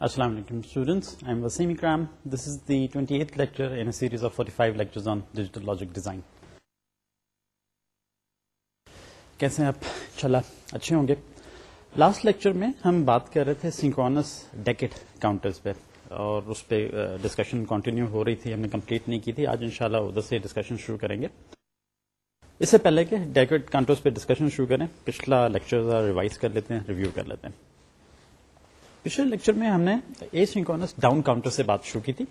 Assalamu alaikum students. I am Wasim Ikram. This is the 28th lecture in a series of 45 lectures on digital logic design. کیسے ہیں آپ چلا اچھے ہوں گے لاسٹ لیکچر میں ہم بات کر رہے تھے سنکونس ڈیکٹ کاؤنٹرز پہ اور اس پہ ڈسکشن کنٹینیو ہو رہی تھی ہم نے کمپلیٹ نہیں کی تھی آج انشاءاللہ ادھر سے ڈسکشن شروع کریں گے اس سے پہلے کہ ڈیکٹ کاؤنٹرز پہ ڈسکشن شروع کریں پچھلا لیکچر ریوائز کر لیتے ہیں ریویو کر لیتے ہیں پچھلے لیکچر میں ہم نے اے سنکونس ڈاؤن کاؤنٹر سے بات شروع کی تھی۔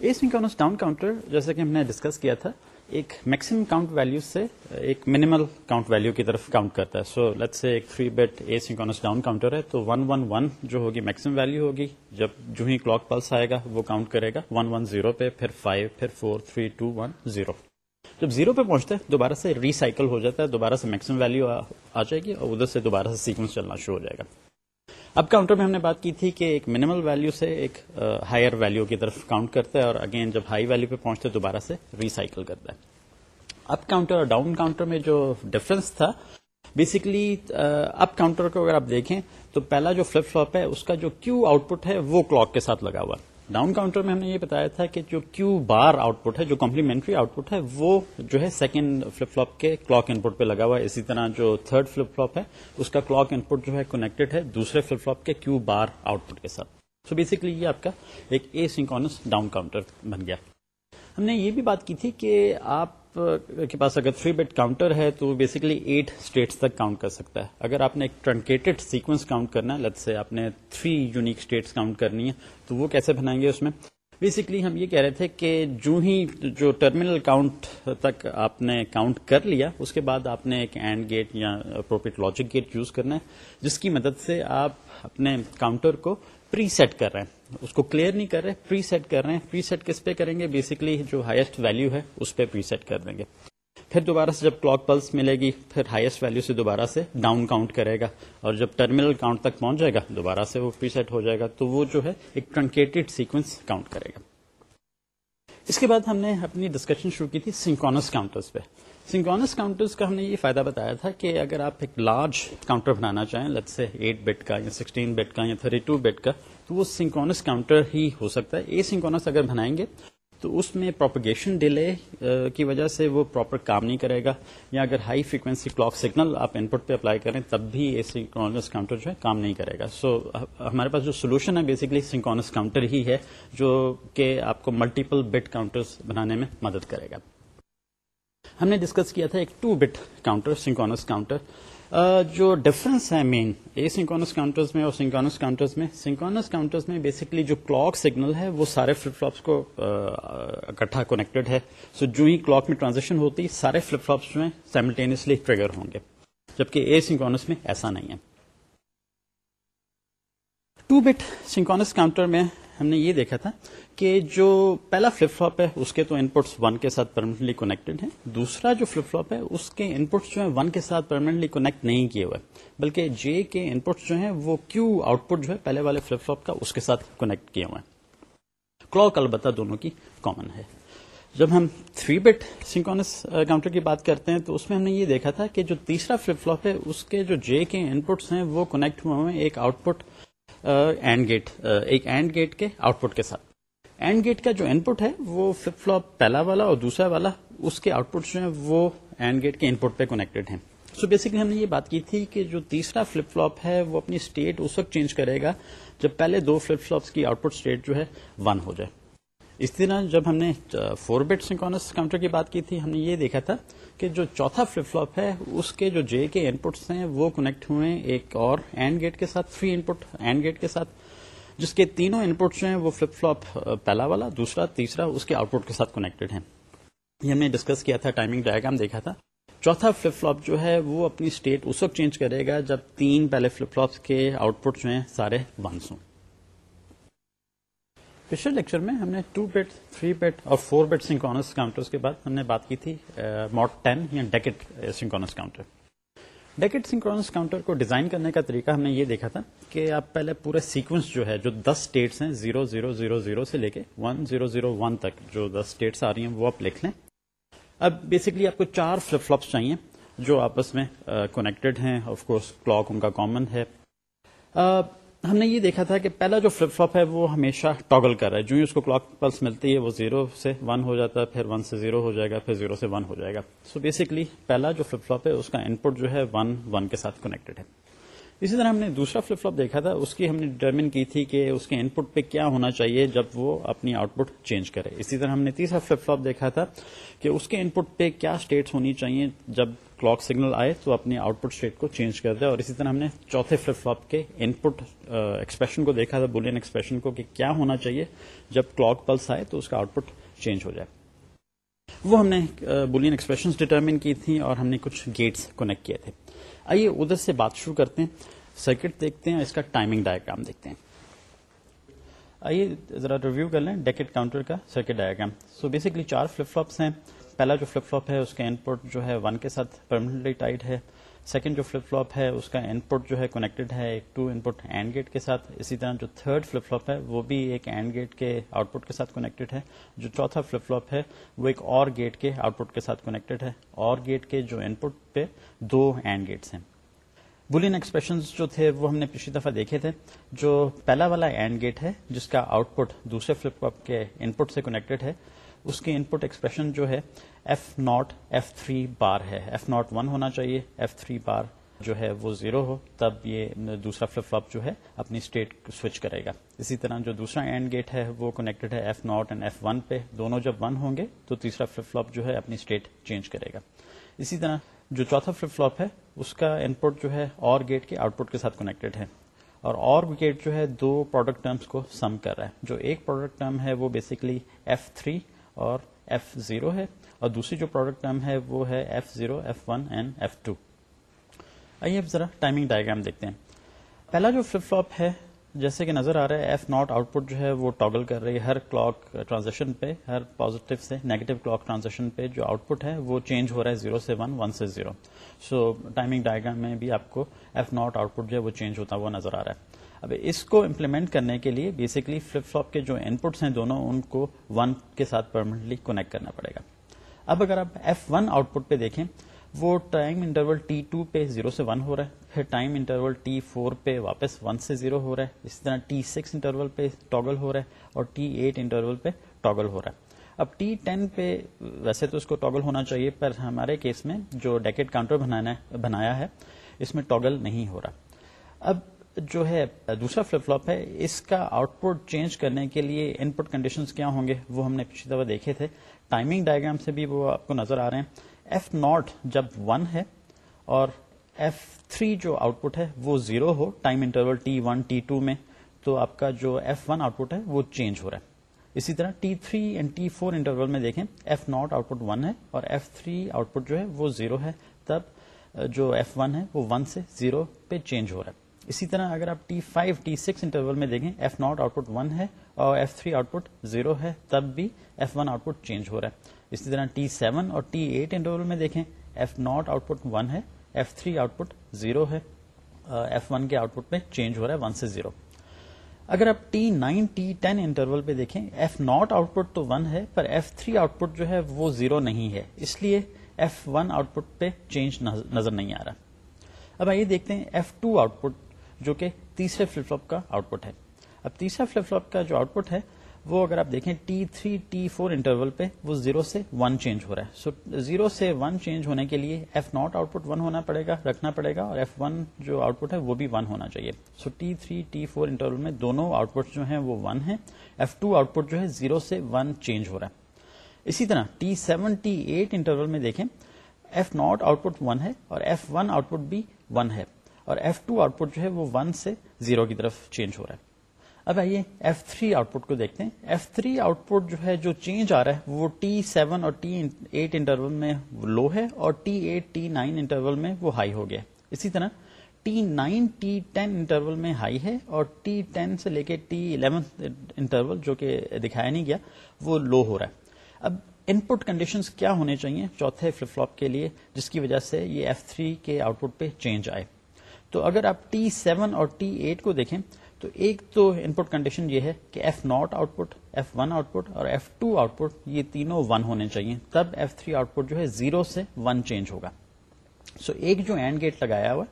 اے سنکونس ڈاؤن کاؤنٹر جیسا کہ ہم نے ڈسکس کیا تھا، ایک میکسیمم کاؤنٹ ویلو سے ایک منیمل کاؤنٹ ویلو کی طرف کاؤنٹ کرتا ہے۔ سو لیٹ سے ایک three bit asynchronous down counter ہے، تو ون ون ون جو ہوگی میکسیمم ویلو ہوگی، جب جو ہی کلاک پلس آئے گا، وہ کاؤنٹ کرے گا۔ ون ون زیرو پہ، پھر فائیو پھر four three two one zero جب زیرو پہ پہنچتے ہیں دوبارہ سے ریسائکل ہو جاتا ہے، دوبارہ سے میکسیمم ویلو آ جائے گی اور ادھر سے دوبارہ سے سیکوینس چلنا شروع ہو جائے گا۔ اب کاؤنٹر میں ہم نے بات کی تھی کہ ایک منیمل ویلو سے ایک ہائر ویلو کی طرف کاؤنٹ کرتا ہے اور اگین جب ہائی ویلو پہ پہنچتے دوبارہ سے ریسائکل کرتا ہے۔ اپ کاؤنٹر اور ڈاؤن کاؤنٹر میں جو ڈفرنس تھا بیسکلی اپ کاؤنٹر کو اگر آپ دیکھیں، تو پہلا جو فلپ فلوپ ہے، اس کا جو کیو آؤٹ پٹ ہے، وہ کلاک کے ساتھ لگا ہوا۔ ڈاؤن کاؤنٹر میں ہم نے یہ بتایا تھا کہ جو کیو بار آؤٹ پٹ ہے، جو کمپلیمنٹری آؤٹ پٹ ہے، وہ جو ہے سیکنڈ فلپ فلوپ کے کلاک ان پٹ پہ لگا ہوا ہے۔ اسی طرح جو تھرڈ فلپ فلوپ ہے، اس کا کلاک ان پٹ جو ہے کنیکٹڈ ہے دوسرے فلپ فلوپ کے کیو بار آؤٹ پٹ کے ساتھ۔ سو so بیسکلی یہ آپ کا ایک اے سنکونس ڈاؤن کاؤنٹر بن گیا۔ ہم نے یہ بھی بات کی تھی کہ آپ کے پاس اگر تھری بیٹ کاؤنٹر ہے تو بیسکلی ایٹ اسٹیٹس تک کاؤنٹ کر سکتا ہے۔ اگر آپ نے ایک ٹرنکیٹڈ سیکوینس کاؤنٹ کرنا ہے لت سے آپ نے تھری یونیک اسٹیٹس کاؤنٹ کرنی ہے، تو وہ کیسے بنائیں گے اس میں؟ بیسکلی ہم یہ کہہ رہے تھے کہ جو ہی جو ٹرمینل کاؤنٹ تک آپ نے کاؤنٹ کر لیا، اس کے بعد آپ نے ایک اینڈ گیٹ یا اپروپریٹ لاجک گیٹ یوز کرنا ہے، جس کی مدد سے آپ اپنے کاؤنٹر کو پری سیٹ کر رہے ہیں۔ اس کو کلیئر نہیں کر رہے پری سیٹ کر رہے ہیں. پری سیٹ کس پہ کریں گے? بیسکلی جو ہائیسٹ ویلو ہے، اس پہ پری سیٹ کر دیں گے. پھر دوبارہ سے جب کلاک پلس ملے گی، پھر ہائیسٹ ویلو سے دوبارہ سے ڈاؤن کاؤنٹ کرے گا. اور جب ٹرمینل کاؤنٹ تک پہنچ جائے گا، دوبارہ سے وہ پری سیٹ ہو جائے گا. تو وہ جو ہے، ایک ٹرنکیٹڈ سیکوینس کاؤنٹ کرے گا. اس کے بعد ہم نے اپنی ڈسکشن شروع کی تھی سنکونس کاؤنٹرز پہ. سنکونس کاؤنٹرز کا ہم نے یہ فائدہ بتایا تھا کہ اگر آپ ایک لارج کاؤنٹر بنانا چاہیں لت سے ایٹ بیٹ کا یا سکسٹین بیٹ کا یا تھرٹی ٹو بیٹ کا تو وہ سنکونس کاؤنٹر ہی ہو سکتا ہے۔ اے سنکونس اگر بنائیں گے تو اس میں پروپگیشن ڈیلے کی وجہ سے وہ پراپر کام نہیں کرے گا۔ یا اگر ہائی فریکوینسی کلاک سگنل آپ ان پٹ پہ اپلائی کریں تب بھی اے سنکونس کاؤنٹر جو ہے کام نہیں کرے گا۔ سو ہمارے پاس جو سولوشن ہے بیسکلی سنکونس کاؤنٹر ہی ہے جو کہ آپ کو ملٹیپل بٹ کاؤنٹر بنانے میں مدد کرے گا۔ ہم نے ڈسکس کیا تھا ایک two bit counter synchronous counter جو ڈفرنس ہے مین اے سنکونس کاؤنٹرز میں اور سنکونس کاؤنٹرز میں۔ سنکونس کاؤنٹرز میں بیسکلی جو کلاک سگنل ہے، وہ سارے فلپ فلوپس کو اکٹھا کنیکٹڈ ہے۔ سو جو ہی کلاک میں ٹرانزیکشن ہوتی، سارے فلپ فلوپس جو ہیں سائملٹینیسلی ٹریگر ہوں گے۔ جبکہ اے سنکونس میں ایسا نہیں ہے۔ ٹو بٹ سنکونس کاؤنٹر میں ہم نے یہ دیکھا تھا کہ جو پہلا فلپ فلوپ ہے، اس کے تو ان پٹس ون کے ساتھ پرمانٹلی کنیکٹڈ ہیں۔ دوسرا جو فلپ فلوپ ہے، اس کے ان پٹس جو ہیں ون کے ساتھ پرمانٹلی کنیکٹ نہیں کیے ہوئے۔ بلکہ جے کے ان پٹس جو ہیں، وہ کیو آؤٹ پٹ جو ہے، پہلے والے فلپ فلوپ کا اس کے ساتھ کنیکٹ کیے ہوئے ہیں۔ کلاک البتہ دونوں کی کامن ہے۔ جب ہم تھری بٹ سنکونس کاؤنٹر کی بات کرتے ہیں، تو اس میں ہم نے یہ دیکھا تھا کہ جو تیسرا فلپ فلوپ ہے، اس کے جو جے کے ان پٹس ہیں، وہ کنیکٹ ہوئے ہیں، ایک آؤٹ پٹ اینڈ گیٹ ایک اینڈ گیٹ کے آؤٹ پٹ کے ساتھ اینڈ گیٹ کا جو ان پٹ ہے وہ فلپ فلوپ پہلا والا اور دوسرا والا اس کے آؤٹ پٹ جو ہیں وہ اینڈ گیٹ کے ان پٹ پہ کنیکٹڈ ہیں سو so بیسکلی ہم نے یہ بات کی تھی کہ جو تیسرا فلپ فلوپ ہے وہ اپنی اسٹیٹ اس وقت چینج کرے گا جب پہلے دو فلپ فلوپس کی آؤٹ پٹ اسٹیٹ جو ہے ون ہو جائے اس طرح جب ہم نے فور بیٹ سنکونس کاؤنٹر کی بات کی تھی، ہم نے یہ دیکھا تھا کہ جو چوتھا فلپ فلوپ ہے، اس کے جو جے کے ان پٹس ہیں، وہ کنیکٹ ہوئے ایک اور اینڈ گیٹ کے ساتھ three input AND gate کے ساتھ، جس کے تینوں ان پٹس جو ہیں، وہ فلپ فلوپ پہلا والا، دوسرا، تیسرا، اس کے آؤٹ پٹ کے ساتھ کنیکٹڈ ہیں. یہ ہم نے ڈسکس کیا تھا ٹائمنگ ڈائگرام دیکھا تھا. چوتھا فلپ فلوپ جو ہے، وہ اپنی اسٹیٹ اس وقت چینج کرے گا جب تین پہلے فلپ فلوپس کے آؤٹ پٹ جو ہیں، سارے ونس ہوں. پچھلے لیکچر میں ہم نے ٹو بیٹ تھری بیٹ اور فور بیٹ سنکونس کاؤنٹر کے بعد ہم نے بات کی تھی موٹ ٹین یا decade synchronous counter decade synchronous counter کو ڈیزائن کرنے کا طریقہ ہم نے یہ دیکھا تھا کہ آپ پہلے پورے سیکوینس جو ہے، جو دس اسٹیٹس ہیں زیرو زیرو زیرو زیرو سے لے کے ون زیرو زیرو ون تک جو دس اسٹیٹس آ رہی ہیں، وہ آپ لکھ لیں. اب بیسکلی آپ کو چار فلپ فلوپس چاہیے جو آپس میں کنیکٹڈ ہیں. آف کورس کلاک ان کا کامن ہے. ہم نے یہ دیکھا تھا کہ پہلا جو فلپ فلوپ ہے وہ ہمیشہ ٹاگل کر رہا ہے۔ جو ہی اس کو کلاک پلس ملتی ہے وہ زیرو سے ون ہو جاتا ہے، پھر ون سے زیرو ہو جائے گا، پھر زیرو سے ون ہو جائے گا۔ سو بیسکلی پہلا جو فلپ فلوپ ہے اس کا ان پٹ جو ہے ون ون کے ساتھ کنیکٹڈ ہے۔ اسی طرح ہم نے دوسرا فلپ فلوپ دیکھا تھا، اس کی ہم نے ڈیٹرمن کی تھی کہ اس کے ان پٹ پہ کیا ہونا چاہیے جب وہ اپنی آؤٹ پٹ چینج کرے۔ اسی طرح ہم نے تیسرا فلپ فلوپ دیکھا تھا کہ اس کے ان پٹ پہ کیا اسٹیٹس ہونی چاہیے جب کلاک سگنل آئے تو اپنی آؤٹ پٹ اسٹیٹ کو چینج کر دے اور اسی طرح ہم نے چوتھے فلپ فلوپ کے ان پٹ ایکسپریشن کو دیکھا تھا بولین ایکسپریشن کو کہ کیا ہونا چاہیے جب کلاک پلس آئے تو اس کا آؤٹ پٹ چینج ہو جائے۔ وہ ہم نے بولین ایکسپریشن ڈیٹرمن کی تھی اور ہم نے کچھ گیٹس کنیکٹ کیے تھے۔ آئیے ادھر سے بات شروع کرتے ہیں سرکٹ دیکھتے ہیں اس کا ٹائمنگ ڈائگرام دیکھتے ہیں۔ آئیے ذرا ریویو کر لیں ڈیکٹ کاؤنٹر کا سرکٹ ڈائگرام سو بیسکلی چار فلپ فلوپس ہیں۔ پہلا جو فلپ فلوپ ہے اس کا ان پٹ جو ہے ون کے ساتھ پرماننٹلی ٹائٹ ہے. سیکنڈ جو فلپ فلوپ ہے اس کا ان پٹ جو ہے کنیکٹڈ ہے ایک two input AND gate کے ساتھ. اسی طرح جو تھرڈ فلپ فلوپ ہے وہ بھی ایک اینڈ گیٹ کے آؤٹ پٹ کے ساتھ کنیکٹڈ ہے. جو چوتھا فلپ فلوپ ہے وہ ایک اور گیٹ کے آؤٹ پٹ کے ساتھ کنیکٹڈ ہے. اور گیٹ کے جو ان پٹ پہ دو اینڈ گیٹس ہیں. بولین ایکسپریشن جو تھے وہ ہم نے پچھلی دفعہ دیکھے تھے. جو پہلا والا اینڈ گیٹ ہے جس کا آؤٹ پٹ دوسرے فلپ ٹاپ کے ان پٹ سے کنیکٹڈ ہے اس کی ان پٹ ایکسپریشن جو ہے F not F three bar ہے۔ ایف ناٹ ون ہونا چاہیے ایف تھری بار جو ہے وہ زیرو ہو، تب یہ دوسرا فلپ فلپ جو ہے اپنی اسٹیٹ سوئچ کرے گا۔ اسی طرح جو دوسرا اینڈ گیٹ ہے وہ کنیکٹڈ ہے F not and F one پہ۔ دونوں جب ون ہوں گے تو تیسرا فلپ فلپ جو ہے اپنی اسٹیٹ چینج کرے گا۔ اسی طرح جو چوتھا فلپ فلوپ ہے، اس کا ان پٹ جو ہے اور گیٹ کے آؤٹ پٹ کے ساتھ کنیکٹڈ ہے۔ اور اور گیٹ جو ہے دو پروڈکٹ ٹرمس کو سم کر رہا ہے۔ جو ایک پروڈکٹ ٹرم ہے وہ بیسکلی ایف تھری اور ایف زیرو ہے اور دوسری جو پروڈکٹ ٹرم ہے وہ ہے F zero F one and F two آئیے اب ذرا ٹائمنگ ڈائگرام دیکھتے ہیں۔ پہلا جو فلپ فلوپ ہے، جیسے کہ نظر آ رہا ہے ایف ناٹ آؤٹ پٹ جو ہے وہ ٹاگل کر رہی ہے ہر کلاک ٹرانزیکشن پہ، ہر پازیٹو سے نیگیٹو کلاک ٹرانزیکشن پہ جو آؤٹ پٹ ہے وہ چینج ہو رہا ہے زیرو سے ون ون سے زیرو سو ٹائمنگ ڈائگرام میں بھی آپ کو ایف ناٹ آؤٹ پٹ جو ہے وہ چینج ہوتا وہ نظر آ رہا ہے۔ اب اس کو امپلیمنٹ کرنے کے لیے بیسکلی فلپ فلوپ کے جو ان پٹس ہیں دونوں، ان کو ون کے ساتھ پرماننٹلی کونیکٹ کرنا پڑے گا۔ اب اگر آپ ایف ون آؤٹ پٹ پہ دیکھیں، وہ ٹائم انٹرول ٹی ٹو پہ زیرو سے ون ہو رہا ہے، پھر ٹائم انٹرول ٹی فور پہ واپس ون سے زیرو ہو رہا ہے، اسی طرح ٹی سکس انٹرول پہ ٹاگل ہو رہا ہے اور ٹی ایٹ انٹرول پہ ٹاگل ہو رہا ہے۔ اب ٹی ٹین پہ ویسے تو اس کو ٹاگل ہونا چاہیے، پر ہمارے کیس میں جو ڈیکٹ کاؤنٹر بنایا ہے، اس میں ٹاگل نہیں ہو رہا۔ اب جو ہے دوسرا فلپ فلوپ ہے، اس کا آؤٹ پٹ چینج کرنے کے لیے ان پٹ کنڈیشن کیا ہوں گے؟ وہ ہم نے پچھلی دفعہ دیکھے تھے۔ ٹائمنگ ڈائگرام سے بھی وہ آپ کو نظر آ رہے ہیں۔ ایف ناٹ جب ون ہے اور ایف تھری جو آؤٹ پٹ ہے وہ زیرو ہو time interval T one T two میں، تو آپ کا جو ایف ون آؤٹ پٹ ہے وہ چینج ہو رہا ہے۔ اسی طرح T three and T four interval میں دیکھیں F not output one ہے اور ایف تھری آؤٹ پٹ جو ہے وہ زیرو ہے۔ تب جو ایف ون ہے وہ ون سے زیرو پہ چینج ہو رہا ہے۔ اسی طرح اگر آپ T five T six interval میں دیکھیں F not output one ہے اور F three output zero ہے، تب بھی F one output change ہو رہا ہے۔ اسی طرح ٹی سیون اور ٹی ایٹ انٹرول میں دیکھیں F not output one ہے F three output zero ہے ایف ون کے آؤٹ پٹ میں چینج ہو رہا ہے ون سے زیرو اگر آپ T nine T ten interval پہ دیکھیں ایف ناٹ آؤٹ پٹ تو ون ہے، پر ایف تھری آؤٹ پٹ جو ہے وہ زیرو نہیں ہے۔ اس لیے ایف ون آؤٹ پٹ پہ چینج نظر نہیں آ رہا۔ اب آئیے دیکھتے ہیں ایف ٹو آؤٹ پٹ جو کہ تیسرے فلپ فلوپ کا آؤٹ پٹ ہے۔ اب تیسرا فلپ فلوپ کا جو آؤٹ پٹ ہے، وہ اگر آپ دیکھیں T three T four interval پہ، وہ زیرو سے ون چینج ہو رہا ہے۔ سو زیرو سے ون چینج ہونے کے لیے F not output one ہونا پڑے گا، رکھنا پڑے گا، اور ایف ون جو آؤٹ پٹ ہے، وہ بھی ون ہونا چاہیے۔ So T three T four interval میں دونوں آؤٹ پٹ جو ہیں، وہ ون ہے ایف ٹو آؤٹ پٹ جو ہے زیرو سے ون چینج ہو رہا ہے۔ اسی طرح T seven T eight interval میں دیکھیں F not output one ہے اور ایف ون آؤٹ پٹ بھی ون ہے۔ اور ایف ٹو آؤٹ پٹ جو ہے وہ ون سے زیرو کی طرف چینج ہو رہا ہے۔ اب آئیے ایف تھری آؤٹ پٹ کو دیکھتے ہیں۔ ایف تھری آؤٹ پٹ جو ہے جو چینج آ رہا ہے وہ ٹی سیون اور ٹی ایٹ انٹرول میں لو ہے اور T eight T nine interval میں وہ ہائی ہو گیا اسی طرح T nine T ten interval میں ہائی ہے اور ٹی ٹین سے لے کے ٹی الیون انٹرول جو کہ دکھایا نہیں گیا وہ لو ہو رہا ہے۔ اب ان پٹ کنڈیشن کیا ہونے چاہیے چوتھے فلپ فلوپ کے لیے جس کی وجہ سے یہ ایف تھری کے آؤٹ پٹ پہ چینج آئے۔ تو اگر آپ ٹی سیون اور ٹی ایٹ کو دیکھیں تو ایک تو ان پٹ کنڈیشن یہ ہے کہ F not output F one output اور ایف ٹو آؤٹ پٹ یہ تینوں ون ہونے چاہیے۔ تب ایف تھری آؤٹ پٹ جو ہے زیرو سے ون چینج ہوگا۔ سو so ایک جو اینڈ گیٹ لگایا ہوا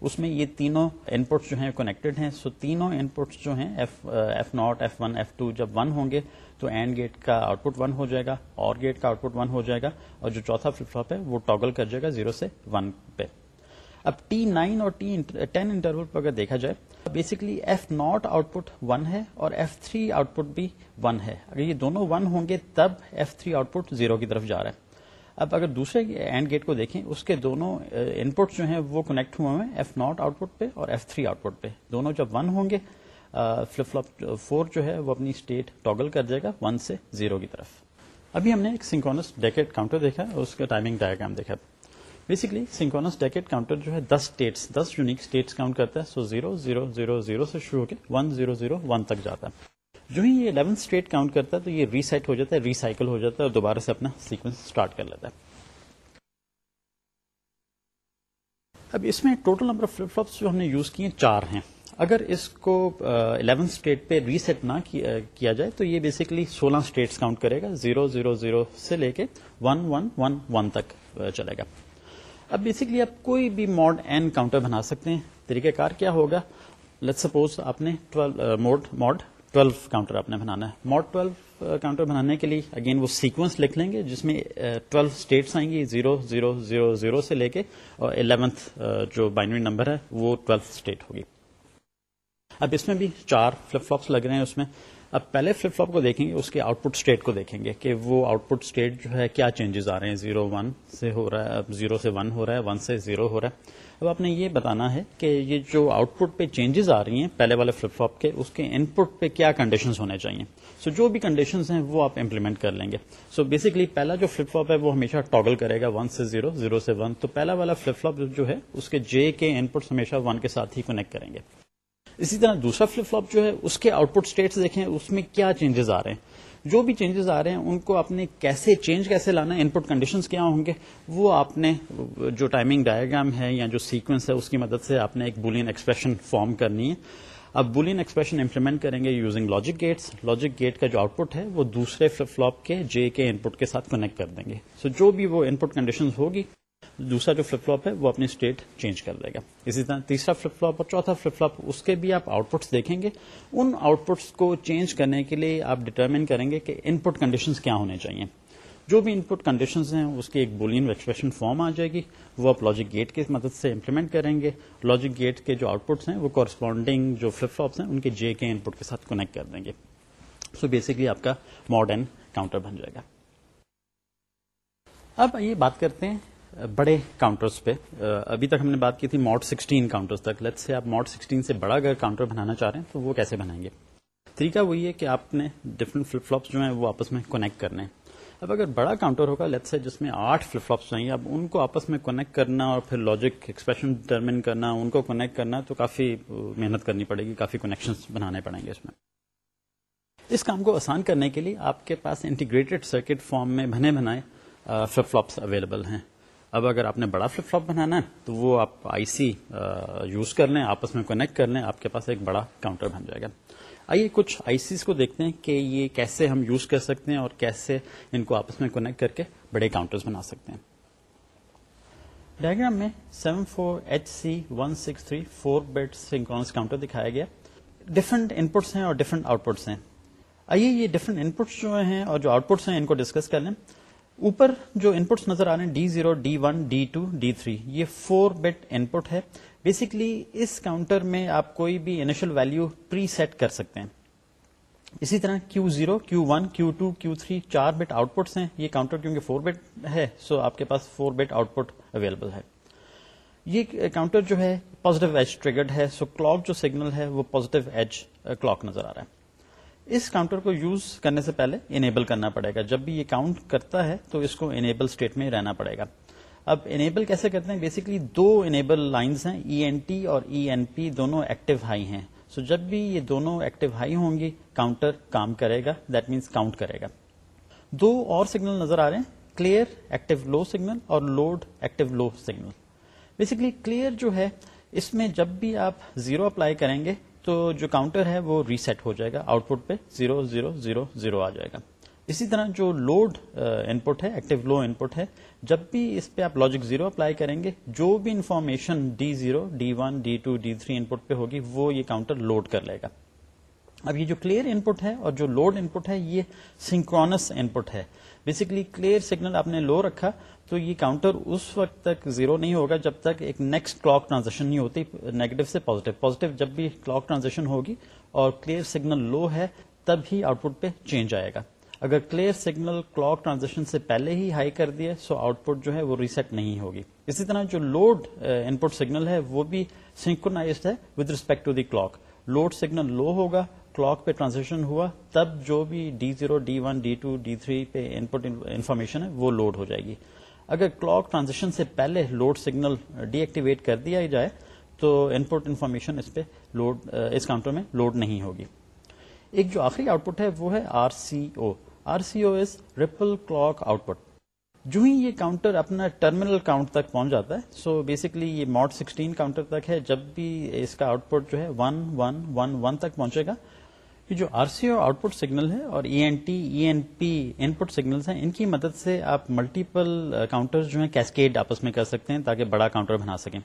اس میں یہ تینوں ان پٹس جو ہیں کنیکٹڈ ہیں۔ سو تینوں ان پٹس جو ہیں F not F one F two جب ون ہوں گے تو اینڈ گیٹ کا آؤٹ پٹ ون ہو جائے گا اور گیٹ کا آؤٹ پٹ ون ہو جائے گا اور جو چوتھا فلپ فلوپ ہے وہ ٹاگل کر جائے گا زیرو سے ون پہ۔ اب ٹی نائن اور ٹی ٹین انٹرول پہ اگر دیکھا جائے basically F not output one ہے اور ایف تھری آؤٹ پٹ بھی ون ہے۔ اگر یہ دونوں ون ہوں گے، تب F three output zero کی طرف جا رہا ہے۔ اب اگر دوسرے اینڈ گیٹ کو دیکھیں، اس کے دونوں uh, ان پٹ جو ہیں، وہ کنیکٹ ہوئے ہیں ایف ناٹ آؤٹ پٹ پہ اور ایف تھری آؤٹ پٹ پہ۔ دونوں جب ون ہوں گے فلپ فلپ فور جو ہے، وہ اپنی اسٹیٹ ٹاگل کر جائے گا ون سے زیرو کی طرف۔ ابھی ہم نے ایک سنکونس ڈیکٹ کاؤنٹر دیکھا، اس کا ٹائمنگ ڈائگرام دیکھا۔ بیسکلی سنکونس ڈیکٹ کاؤنٹر جو ہے دس اسٹیٹس دس یونیک اسٹیٹس کاؤنٹ کرتا ہے so zero zero zero zero سے شروع ہو کے ون زیرو زیرو ون تک جاتا ہے۔ جو ہی یہ الیون اسٹیٹ کاؤنٹ کرتا ہے تو یہ ریسیٹ ہو جاتا ہے ریسائکل ہو جاتا ہے اور دوبارہ سے اپنا سیکوینس اسٹارٹ کر لیتا ہے۔ اب اس میں total number of flip flops جو ہم نے یوز کیے، چار ہیں۔ اگر اس کو الیون اسٹیٹ پہ ریسیٹ نہ کیا جائے تو یہ بیسکلی سولہ اسٹیٹس کاؤنٹ کرے گا۔ زیرو زیرو زیرو سے لے کے ون ون ون ون تک چلے گا۔ اب بیسکلی آپ کوئی بھی موڈ این کاؤنٹر بنا سکتے ہیں. طریقہ کار کیا ہوگا؟ لیٹ سپوز آپ نے موڈ موڈ ٹویلو کاؤنٹر آپ نے بنانا ہے. موڈ ٹویلو کاؤنٹر بنانے کے لیے اگین وہ سیکوینس لکھ لیں گے جس میں uh, ٹویلو اسٹیٹس آئیں گی زیرو زیرو زیرو زیرو سے لے کے اور الیونتھ uh, جو بائنری نمبر ہے وہ ٹویلو اسٹیٹ ہوگی. اب اس میں بھی چار فلپ فلوپس لگ رہے ہیں اس میں. اب پہلے فلپ فلوپ کو دیکھیں گے، اس کے آؤٹ پٹ اسٹیٹ کو دیکھیں گے کہ وہ آؤٹ پٹ اسٹیٹ جو ہے کیا چینجز آ رہے ہیں۔ زیرو ون سے ہو رہا ہے زیرو سے ون ہو رہا ہے ون سے زیرو ہو رہا ہے۔ اب آپ نے یہ بتانا ہے کہ یہ جو آؤٹ پٹ پہ چینجز آ رہی ہیں پہلے والے فلپ فلوپ کے، اس کے ان پٹ پہ کیا کنڈیشنز ہونے چاہیے۔ سو so جو بھی کنڈیشنز ہیں وہ آپ امپلیمنٹ کر لیں گے۔ سو so بیسکلی پہلا جو فلپ فلوپ ہے وہ ہمیشہ ٹاگل کرے گا ون سے زیرو زیرو سے ون تو پہلا والا فلپ فلوپ جو ہے، اس کے جے کے ان پٹس ہمیشہ ون کے ساتھ ہی کنیکٹ کریں گے۔ اسی طرح دوسرا فلپ فلوپ جو ہے، اس کے آؤٹ پٹ اسٹیٹس دیکھیں، اس میں کیا چینجز آ رہے ہیں؟ جو بھی چینجز آ رہے ہیں، ان کو آپ نے کیسے چینج کیسے لانا ہے ان پٹ کنڈیشن کیا ہوں گے، وہ آپ نے جو ٹائمنگ ڈائگرام ہے یا جو سیکوینس ہے، اس کی مدد سے آپ نے ایک بولین ایکسپریشن فارم کرنی ہے۔ اب بولین ایکسپریشن امپلیمنٹ کریں گے using logic gates logic gate کا جو آؤٹ پٹ ہے، وہ دوسرے فلپ فلوپ کے جے کے ان پٹ کے ساتھ کنیکٹ کر دیں گے۔ سو so جو بھی وہ ان پٹ کنڈیشن ہوگی دوسرا جو فلپ فلوپ ہے وہ اپنی اسٹیٹ چینج کر دے گا۔ اسی طرح تیسرا فلپ فلوپ اور چوتھا فلپ فلوپ اس کے بھی آپ آؤٹ پٹس دیکھیں گے۔ ان آؤٹ پٹس کو چینج کرنے کے لیے آپ ڈٹرمن کریں گے کہ ان پٹ کنڈیشن کیا ہونے چاہیے۔ جو بھی ان پٹ کنڈیشن ہیں، اس کی ایک بولین ایکسپریشن فارم آ جائے گی۔ وہ آپ لاجک گیٹ کی مدد سے امپلیمنٹ کریں گے۔ لاجک گیٹ کے جو آؤٹ پٹس ہیں، وہ کورسپونڈنگ جو فلپ فلوپس ہیں، ان کے جے کے ان پٹ کے ساتھ کنیکٹ کر دیں گے۔ سو بیسکلی آپ کا ماڈرن کاؤنٹر بن جائے گا۔ اب یہ بات کرتے ہیں بڑے کاؤنٹرز پہ۔ ابھی تک ہم نے بات کی تھی ماڈ سکسٹین کاؤنٹر تک۔ لیٹ سے آپ ماڈ سکسٹین سے بڑا اگر کاؤنٹر بنانا چاہ رہے ہیں تو وہ کیسے بنائیں گے؟ طریقہ وہی ہے کہ آپ نے ڈفرنٹ فلپ فلوپس جو ہیں وہ آپس میں کنیکٹ کرنے اب اگر بڑا کاؤنٹر ہوگا لیٹ سے جس میں آٹھ فلپ فلوپس چاہیے اب ان کو آپس میں کنیکٹ کرنا اور پھر لاجک ایکسپریشن ڈٹرمن کرنا، ان کو کنیکٹ کرنا تو کافی محنت کرنی پڑے گی، کافی کنیکشن بنانے پڑیں گے اس میں۔ اس کام کو آسان کرنے کے لیے آپ کے پاس انٹیگریٹڈ سرکٹ فارم میں بنے بنائے فلپ فلوپس اویلیبل ہیں۔ اب اگر آپ نے بڑا فلپ فلوپ بنانا ہے، تو وہ آپ آئی سی یوز کر لیں، آپس میں کنیکٹ کر لیں، آپ کے پاس ایک بڑا کاؤنٹر بن جائے گا۔ آئیے کچھ آئی سیز کو دیکھتے ہیں کہ یہ کیسے ہم یوز کر سکتے ہیں اور کیسے ان کو آپس میں کنیکٹ کر کے بڑے کاؤنٹر بنا سکتے ہیں۔ ڈائگرام میں seven four H C one six three four bit synchronous counter دکھایا گیا۔ ڈفرنٹ ان پٹس ہیں اور ڈفرنٹ آؤٹ پٹس ہیں۔ آئیے یہ ڈفرنٹ ان پٹس جو ہیں اور جو آؤٹ پٹس ہیں، ان کو ڈسکس کر لیں۔ اوپر جو ان پٹس نظر آ رہے ہیں D zero D one D two D three یہ فور بٹ ان پٹ ہے۔ بیسکلی اس کاؤنٹر میں آپ کوئی بھی انیشل ویلو پری سیٹ کر سکتے ہیں۔ اسی طرح Q zero Q one Q two Q three چار بٹ آؤٹ پٹس ہیں۔ یہ کاؤنٹر کیونکہ فور بٹ ہے سو آپ کے پاس four bit output available ہے۔ یہ کاؤنٹر جو ہے پازیٹو ایج ٹریگرڈ ہے۔ سو کلاک جو سگنل ہے، وہ پازیٹو ایج کلاک نظر آ رہا ہے۔ اس کاؤنٹر کو یوز کرنے سے پہلے انیبل کرنا پڑے گا۔ جب بھی یہ کاؤنٹ کرتا ہے تو اس کو انیبل اسٹیٹ میں رہنا پڑے گا۔ اب انیبل کیسے کرتے ہیں؟ بیسکلی دو انیبل لائنز ہیں ای این ٹی اور ای این پی دونوں ایکٹیو ہائی ہیں۔ سو so جب بھی یہ دونوں ایکٹیو ہائی ہوں گی کاؤنٹر کام کرے گا دیٹ مینس کاؤنٹ کرے گا۔ دو اور سگنل نظر آ رہے ہیں کلیئر ایکٹیو لو سگنل اور load active low signal basically clear جو ہے، اس میں جب بھی آپ زیرو اپلائی کریں گے تو جو کاؤنٹر ہے وہ ریسیٹ ہو جائے گا آؤٹ پٹ پہ زیرو زیرو زیرو زیرو آ جائے گا۔ اسی طرح جو لوڈ ان پٹ ہے ایکٹیو لو ان پٹ ہے، جب بھی اس پہ آپ لاجک زیرو اپلائی کریں گے، جو بھی information D zero D one D two D three input پہ ہوگی، وہ یہ کاؤنٹر لوڈ کر لے گا۔ اب یہ جو کلیئر ان پٹ ہے اور جو لوڈ ان پٹ ہے، یہ سنکرونس ان پٹ ہے۔ بیسکلی کلیئر سگنل آپ نے لو رکھا تو یہ کاؤنٹر اس وقت تک زیرو نہیں ہوگا جب تک ایک نیکسٹ کلاک ٹرانزیکشن نہیں ہوتی نیگیٹو سے پازیٹو پازیٹو جب بھی کلاک ٹرانزیکشن ہوگی اور کلیئر سگنل لو ہے، تب ہی آؤٹ پٹ پہ چینج آئے گا۔ اگر کلیئر سگنل کلاک ٹرانزیکشن سے پہلے ہی ہائی کر دیے سو آؤٹ پٹ جو ہے وہ ریسیٹ نہیں ہوگی۔ اسی طرح جو لوڈ ان پٹ سگنل ہے، وہ بھی سنکونائزڈ ہے with respect to the clock load signal low ہوگا کلاک پہ ٹرانزیکشن ہوا، تب جو بھی D zero D one D two D three پہ ان پٹ انفارمیشن ہے، وہ لوڈ ہو جائے گی۔ اگر کلاک ٹرانزیکشن سے پہلے لوڈ سگنل ڈی ایکٹیویٹ کر دیا جائے تو ان پٹ انفارمیشن اس پہ لوڈ، اس کاؤنٹر میں لوڈ نہیں ہوگی۔ ایک جو آخری آؤٹ پٹ ہے وہ ہے R C O R C O is ripple clock output جو ہی یہ کاؤنٹر اپنا ٹرمینل کاؤنٹ تک پہنچ جاتا ہے سو بیسکلی یہ ماڈ سکسٹین کاؤنٹر تک ہے۔ جب بھی اس کا آؤٹ پٹ جو ہے ون ون ون ون تک پہنچے گا یہ جو R C O output signal ہے اور E N T E N P input signals ہیں ان کی مدد سے آپ ملٹیپل کاؤنٹر uh, جو ہیں کیسکیڈ آپس میں کر سکتے ہیں تاکہ بڑا کاؤنٹر بنا سکیں۔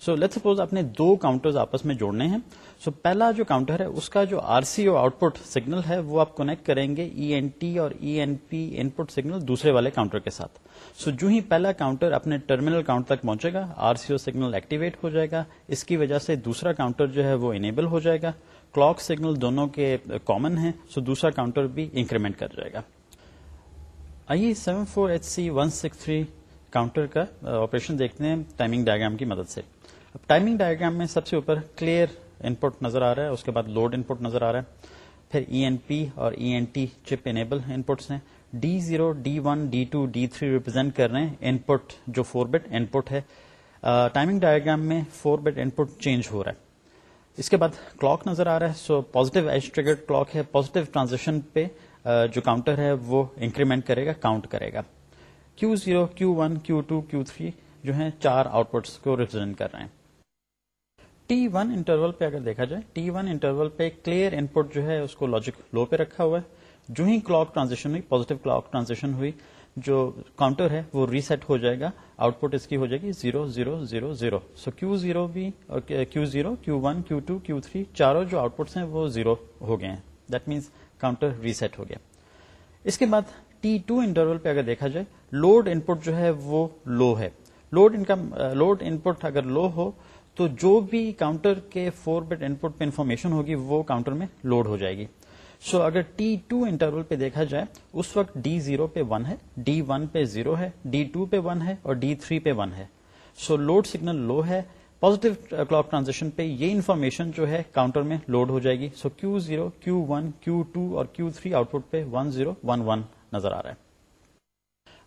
سو لیٹ سپوز آپ نے دو کاؤنٹر آپس میں جوڑنے ہیں۔ سو so, پہلا جو کاؤنٹر ہے اس کا جو R C O output signal ہے وہ آپ کنیکٹ کریں گے ای این ٹی اور E N P input signal دوسرے والے کاؤنٹر کے ساتھ۔ سو so, جو ہی پہلا کاؤنٹر اپنے ٹرمینل کاؤنٹ تک پہنچے گا R C O signal activate ہو جائے گا۔ اس کی وجہ سے دوسرا کاؤنٹر جو ہے وہ انیبل ہو جائے گا۔ کلاک سگنل دونوں کے کامن ہیں سو دوسرا کاؤنٹر بھی انکریمنٹ کر جائے گا۔ آئیے seven four H C one six three counter کا آپریشن دیکھتے ہیں ٹائمنگ ڈائگرام کی مدد سے۔ اب ٹائمنگ ڈائگرام میں سب سے اوپر کلیئر ان پٹ نظر آ رہا ہے، اس کے بعد لوڈ ان پٹ نظر آ رہا ہے۔ پھر ای این پی اور E N T chip enable inputs ہیں۔ D zero D one D two D three represent کر رہے ہیں ان پٹ جو فور بٹ ان پٹ ہے ٹائمنگ ڈائگرام میں four bit input change ہو رہا ہے۔ اس کے بعد کلاک نظر آ رہا ہے so positive edge trigger clock ہے۔ پوزیٹو ٹرانزیکشن پہ جو کاؤنٹر ہے، وہ انکریمنٹ کرے گا کاؤنٹ کرے گا۔ Q zero Q one Q two Q three جو ہے چار آؤٹ پٹس کو ریپرزینٹ کر رہے ہیں۔ ٹی ون انٹرول پہ اگر دیکھا جائے ٹی ون انٹرول پہ کلیئر ان پٹ جو ہے، اس کو لاجک لو پہ رکھا ہوا ہے۔ جو ہی کلاک ٹرانزیکشن ہوئی پوزیٹو کلاک ٹرانزیکشن ہوئی، جو کاؤنٹر ہے، وہ ریسٹ ہو جائے گا۔ آؤٹ پٹ اس کی ہو جائے گی zero zero zero zero. So Q zero بھی Q zero Q one Q two Q three چاروں جو آؤٹ پٹس ہیں وہ زیرو ہو گئے ہیں۔ دیٹ مینس کاؤنٹر ریسٹ ہو گیا۔ اس کے بعد ٹی ٹو انٹرول پہ اگر دیکھا جائے لوڈ ان پٹ جو ہے وہ لو ہے۔ لوڈ انکم لوڈ ان پٹ اگر لو ہو، تو جو بھی کاؤنٹر کے فور بٹ ان پٹ پہ انفارمیشن ہوگی، وہ کاؤنٹر میں لوڈ ہو جائے گی۔ سو so, اگر ٹی ٹو انٹرول پہ دیکھا جائے اس وقت ڈی زیرو پہ ون ہے ڈی ون پہ زیرو ہے ڈی ٹو پہ ون ہے اور ڈی تھری پہ ون ہے۔ سو لوڈ سگنل لو ہے پوزیٹو کلاک ٹرانزیکشن پہ یہ انفارمیشن جو ہے کاؤنٹر میں لوڈ ہو جائے گی۔ So Q zero Q one Q two اور کیو تھری آؤٹ پٹ پہ ون زیرو ون ون نظر آ رہا ہے۔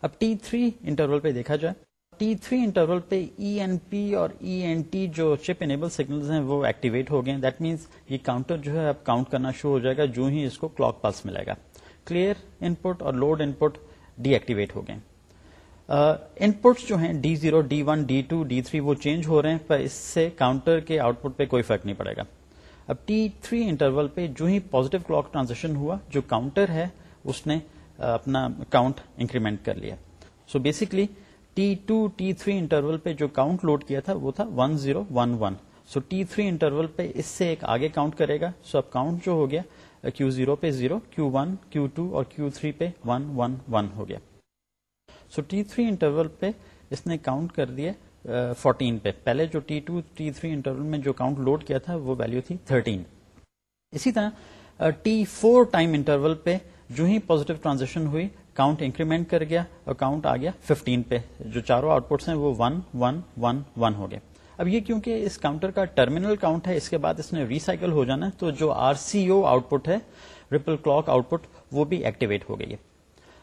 اب ٹی تھری انٹرول پہ دیکھا جائے ٹی تھری انٹرول پہ ای این پی اور ای این ٹی جو چپ انیبل سگنل ہیں، وہ ایکٹیویٹ ہو گئے دیٹ مینس یہ کاؤنٹر جو ہے، اب کاؤنٹ کرنا شروع ہو جائے گا. جو ہی اس کو کلاک پلس ملے گا. کلیئر ان پٹ اور load input deactivate ہو گئے ان پٹس uh, جو ہیں D zero D one D two D three وہ چینج ہو رہے ہیں، پر اس سے کاؤنٹر کے آؤٹ پٹ پہ کوئی فرق نہیں پڑے گا. اب ٹی تھری انٹرول پہ جو ہی پوزیٹو کلاک ٹرانزیکشن ہوا، جو کاؤنٹر ہے، اس نے uh, اپنا کاؤنٹ انکریمنٹ کر لیا. So basically T two T three interval پہ جو کاؤنٹ لوڈ کیا تھا وہ تھا one zero one one so T three interval پہ اس سے ایک آگے کاؤنٹ کرے گا. سو اب کاؤنٹ جو ہو گیا کیو زیرو پہ zero Q one Q two اور کیو تھری پہ ون ون ون ہو گیا. سو ٹی تھری انٹرول پہ اس نے کاؤنٹ کر دیا uh, فورٹین پہ. پہلے جو T two T three interval میں جو کاؤنٹ لوڈ کیا تھا وہ ویلو تھی تھرٹین اسی طرح ٹی فور ٹائم انٹرول پہ جو ہی پوزیٹو ٹرانزیکشن ہوئی کاؤنٹ انکریمنٹ کر گیا اور کاؤنٹ آ گیا 15 پہ۔ جو چاروں آؤٹ پٹس ہیں وہ 1 1 1 1 ہو گیا اب یہ کیونکہ اس کاؤنٹر کا ٹرمینل کاؤنٹ ہے، اس کے بعد اس نے ریسائکل ہو جانا ہے، تو جو R C O output ہے ریپل کلاک آؤٹ پٹ وہ بھی ایکٹیویٹ ہو گئی ہے۔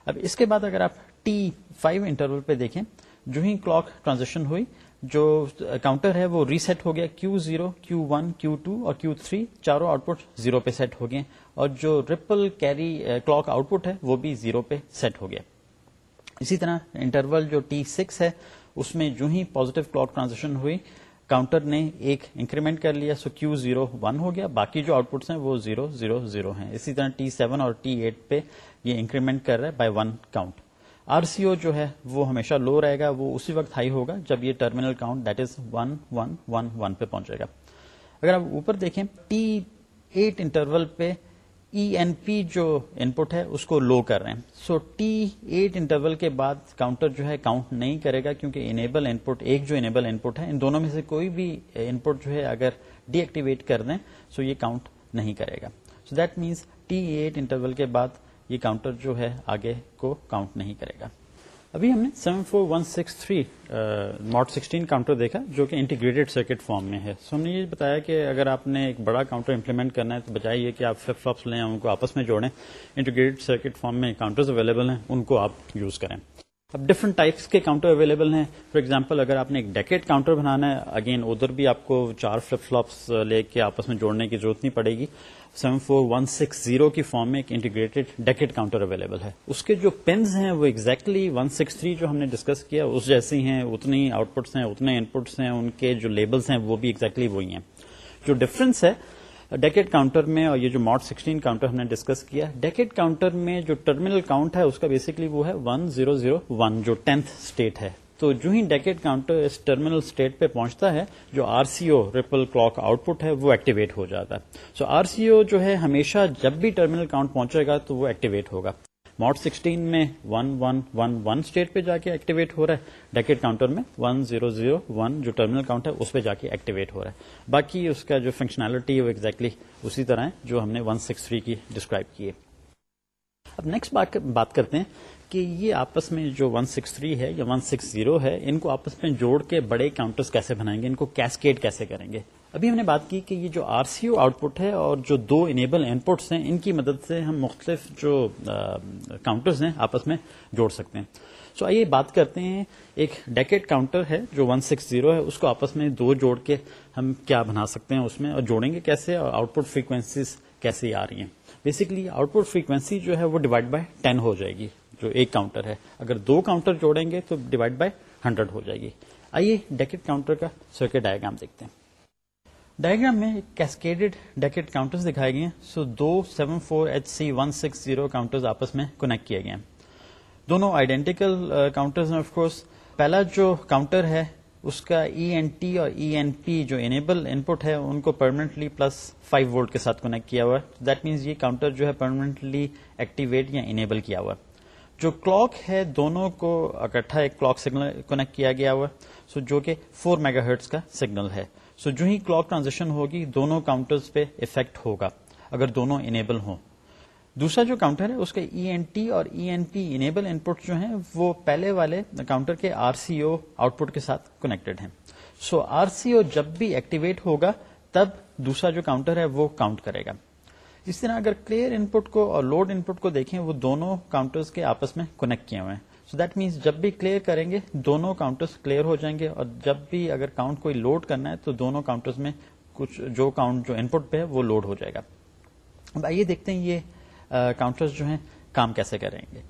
اب اس کے بعد اگر آپ ٹی فائیو انٹرول پہ دیکھیں، جو ہی کلاک ٹرانزیکشن ہوئی جو کاؤنٹر ہے وہ ریسٹ ہو گیا Q zero Q one Q two اور کیو تھری چاروں آؤٹ پٹ زیرو پہ سیٹ ہو گئے اور جو ripple carry clock output ہے وہ بھی زیرو پہ سیٹ ہو گیا اسی طرح انٹرول جو ٹی سکس ہے اس میں جو ہی پوزیٹو کلاک ٹرانزیکشن ہوئی کاؤنٹر نے ایک انکریمنٹ کر لیا سو کیو زیرو ون ہو گیا، باقی جو آؤٹ پٹس ہیں وہ زیرو زیرو زیرو ہیں۔ اسی طرح ٹی سیون اور ٹی ایٹ پہ یہ انکریمنٹ کر رہا ہے by one count R C O جو ہے وہ ہمیشہ لو رہے گا، وہ اسی وقت ہائی ہوگا جب یہ terminal count that is one one one one پہ پہنچے گا۔ اگر آپ اوپر دیکھیں ٹی ایٹ انٹرول پہ ای این پی جو ان پٹ ہے، اس کو لو کر رہے ہیں۔ سو ٹی ایٹ انٹرول کے بعد کاؤنٹر جو ہے کاؤنٹ نہیں کرے گا کیونکہ انیبل ان پٹ ایک جو انیبل ان پٹ ہے، ان دونوں میں سے کوئی بھی ان پٹ جو ہے اگر ڈی ایکٹیویٹ کر دیں سو یہ کاؤنٹ نہیں کرے گا۔ So that means T eight interval کے بعد یہ کاؤنٹر جو ہے آگے کو کاؤنٹ نہیں کرے گا۔ ابھی ہم نے seven four one six three mod sixteen counter دیکھا جو کہ انٹیگریٹڈ سرکٹ فارم میں ہے۔ سو ہم نے یہ بتایا کہ اگر آپ نے ایک بڑا کاؤنٹر امپلیمنٹ کرنا ہے تو بجائے یہ کہ آپ فلپ فلپس لیں، ان کو آپس میں جوڑیں انٹیگریٹڈ سرکٹ فارم میں کاؤنٹرز اویلیبل ہیں، ان کو آپ یوز کریں۔ اب ڈفرنٹ ٹائپس کے کاؤنٹر اویلیبل ہیں. فار ایگزامپل اگر آپ نے ایک ڈیکٹ کاؤنٹر بنانا ہے اگین ادھر بھی آپ کو چار فلپ فلپس لے کے آپس میں جوڑنے کی ضرورت نہیں پڑے گی. Seven four one six zero کی فارم میں ایک انٹیگریٹڈ ڈیکٹ کاؤنٹر اویلیبل ہے. اس کے جو پنز ہیں وہ ایگزیکٹلی ون سکس تھری جو ہم نے ڈسکس کیا، اس جیسی ہیں، اتنی آؤٹ پٹس ہیں، اتنے ان پٹس ہیں، ان کے جو لیبلس ہیں وہ بھی ایگزیکٹلی وہی ہیں. جو ڈفرنس ہے ڈیکٹ کاؤنٹر میں اور یہ جو ماڈ سکسٹین کاؤنٹر ہم نے ڈسکس کیا ڈیکٹ کاؤنٹر میں جو ٹرمینل کاؤنٹ ہے، اس کا بیسکلی وہ ہے ون زیرو زیرو ون جو ٹینتھ اسٹیٹ ہے۔ تو جو ہی ڈیکٹ کاؤنٹر اس ٹرمینل اسٹیٹ پہ پہنچتا ہے، جو R C O ripple clock output ہے، وہ ایکٹیویٹ ہو جاتا ہے۔ سو آر سی او جو ہے، ہمیشہ جب بھی ٹرمینل کاؤنٹ پہنچے گا تو وہ ایکٹیویٹ ہوگا۔ ماڈ سکسٹین میں one one one one state پہ جا کے ایکٹیویٹ ہو رہا ہے ڈیکٹ کاؤنٹر میں ون زیرو زیرو ون جو ٹرمینل کاؤنٹ ہے، اس پہ جا کے ایکٹیویٹ ہو رہا ہے۔ باقی اس کا جو فنکشنالٹی وہ ایگزیکٹلی اسی طرح ہے جو ہم نے ون سکس تھری کی ڈسکرائب کی ہے۔ اب نیکسٹ بات کرتے ہیں کہ یہ آپس میں جو 163 ہے یا 160 ہے، ان کو آپس میں جوڑ کے بڑے کاؤنٹرز کیسے بنائیں گے؟ ان کو کیسکیٹ کیسے کریں گے؟ ابھی ہم نے بات کی کہ یہ جو R C O output ہے اور جو دو انیبل ان پٹس ہیں، ان کی مدد سے ہم مختلف جو کاؤنٹرز ہیں آپس میں جوڑ سکتے ہیں۔ سو آئیے بات کرتے ہیں، ایک ڈیکٹ کاؤنٹر ہے جو 160 ہے، اس کو آپس میں دو جوڑ کے ہم کیا بنا سکتے ہیں اس میں اور جوڑیں گے کیسے اور آؤٹ پٹ فریکوینسیز کیسے آ رہی ہیں۔ بیسکلی آؤٹ پٹ فریکوینسی جو ہے وہ ڈیوائڈ بائی ٹین ہو جائے گی، جو ایک کاؤنٹر ہے۔ اگر دو کاؤنٹر جوڑیں گے تو ڈیوائڈ بائی ہنڈریڈ ہو جائے گی۔ آئیے ڈیکٹ کاؤنٹر کا سرکٹ ڈائگرام دیکھتے ہیں۔ ڈائگرام میں کیسکیڈیڈ ڈیکٹ کاؤنٹر دکھائے گئے ہیں، سو دو seven four H C one six zero counter آپس میں کنیکٹ کیے گئے ہیں۔ دونوں آئیڈینٹیکل کاؤنٹر آف کورس پہلا جو کاؤنٹر ہے، اس کا ای این ٹی اور ای این پی جو انیبل ان پٹ ہے، ان کو پرماننٹلی پلس فائیو وولٹ کے ساتھ کنیکٹ کیا ہوا ہے۔ دیٹ مینس یہ کاؤنٹر جو ہے پرماننٹلی ایکٹیویٹ یا انیبل کیا ہوا ہے۔ جو کلاک ہے، دونوں کو اکٹھا ایک کلاک سگنل کنیکٹ کیا گیا ہوا سو جو کہ فور میگا ہرٹس کا سگنل ہے۔ سو جو ہی کلاک ٹرانزیکشن ہوگی، دونوں کاؤنٹرز پہ افیکٹ ہوگا، اگر دونوں انیبل ہوں۔ دوسرا جو کاؤنٹر ہے، اس کے ای این ٹی اور ای این پی انیبل ان پٹ جو ہیں، وہ پہلے والے کاؤنٹر کے are C O output کے ساتھ کنیکٹڈ ہیں۔ سو آر سی او جب بھی ایکٹیویٹ ہوگا، تب دوسرا جو کاؤنٹر ہے، وہ کاؤنٹ کرے گا۔ اس طرح اگر کلیئر ان پٹ کو اور لوڈ ان پٹ کو دیکھیں، وہ دونوں کاؤنٹرز کے آپس میں کنیکٹ کیے ہوئے ہیں۔ سو دیٹ مینس جب بھی کلیئر کریں گے، دونوں کاؤنٹرز کلیئر ہو جائیں گے اور جب بھی اگر کاؤنٹ کوئی لوڈ کرنا ہے تو دونوں کاؤنٹرز میں کچھ جو کاؤنٹ جو ان پٹ پہ ہے وہ لوڈ ہو جائے گا۔ اب آئیے دیکھتے ہیں یہ کاؤنٹرز جو ہیں کام کیسے کریں گے۔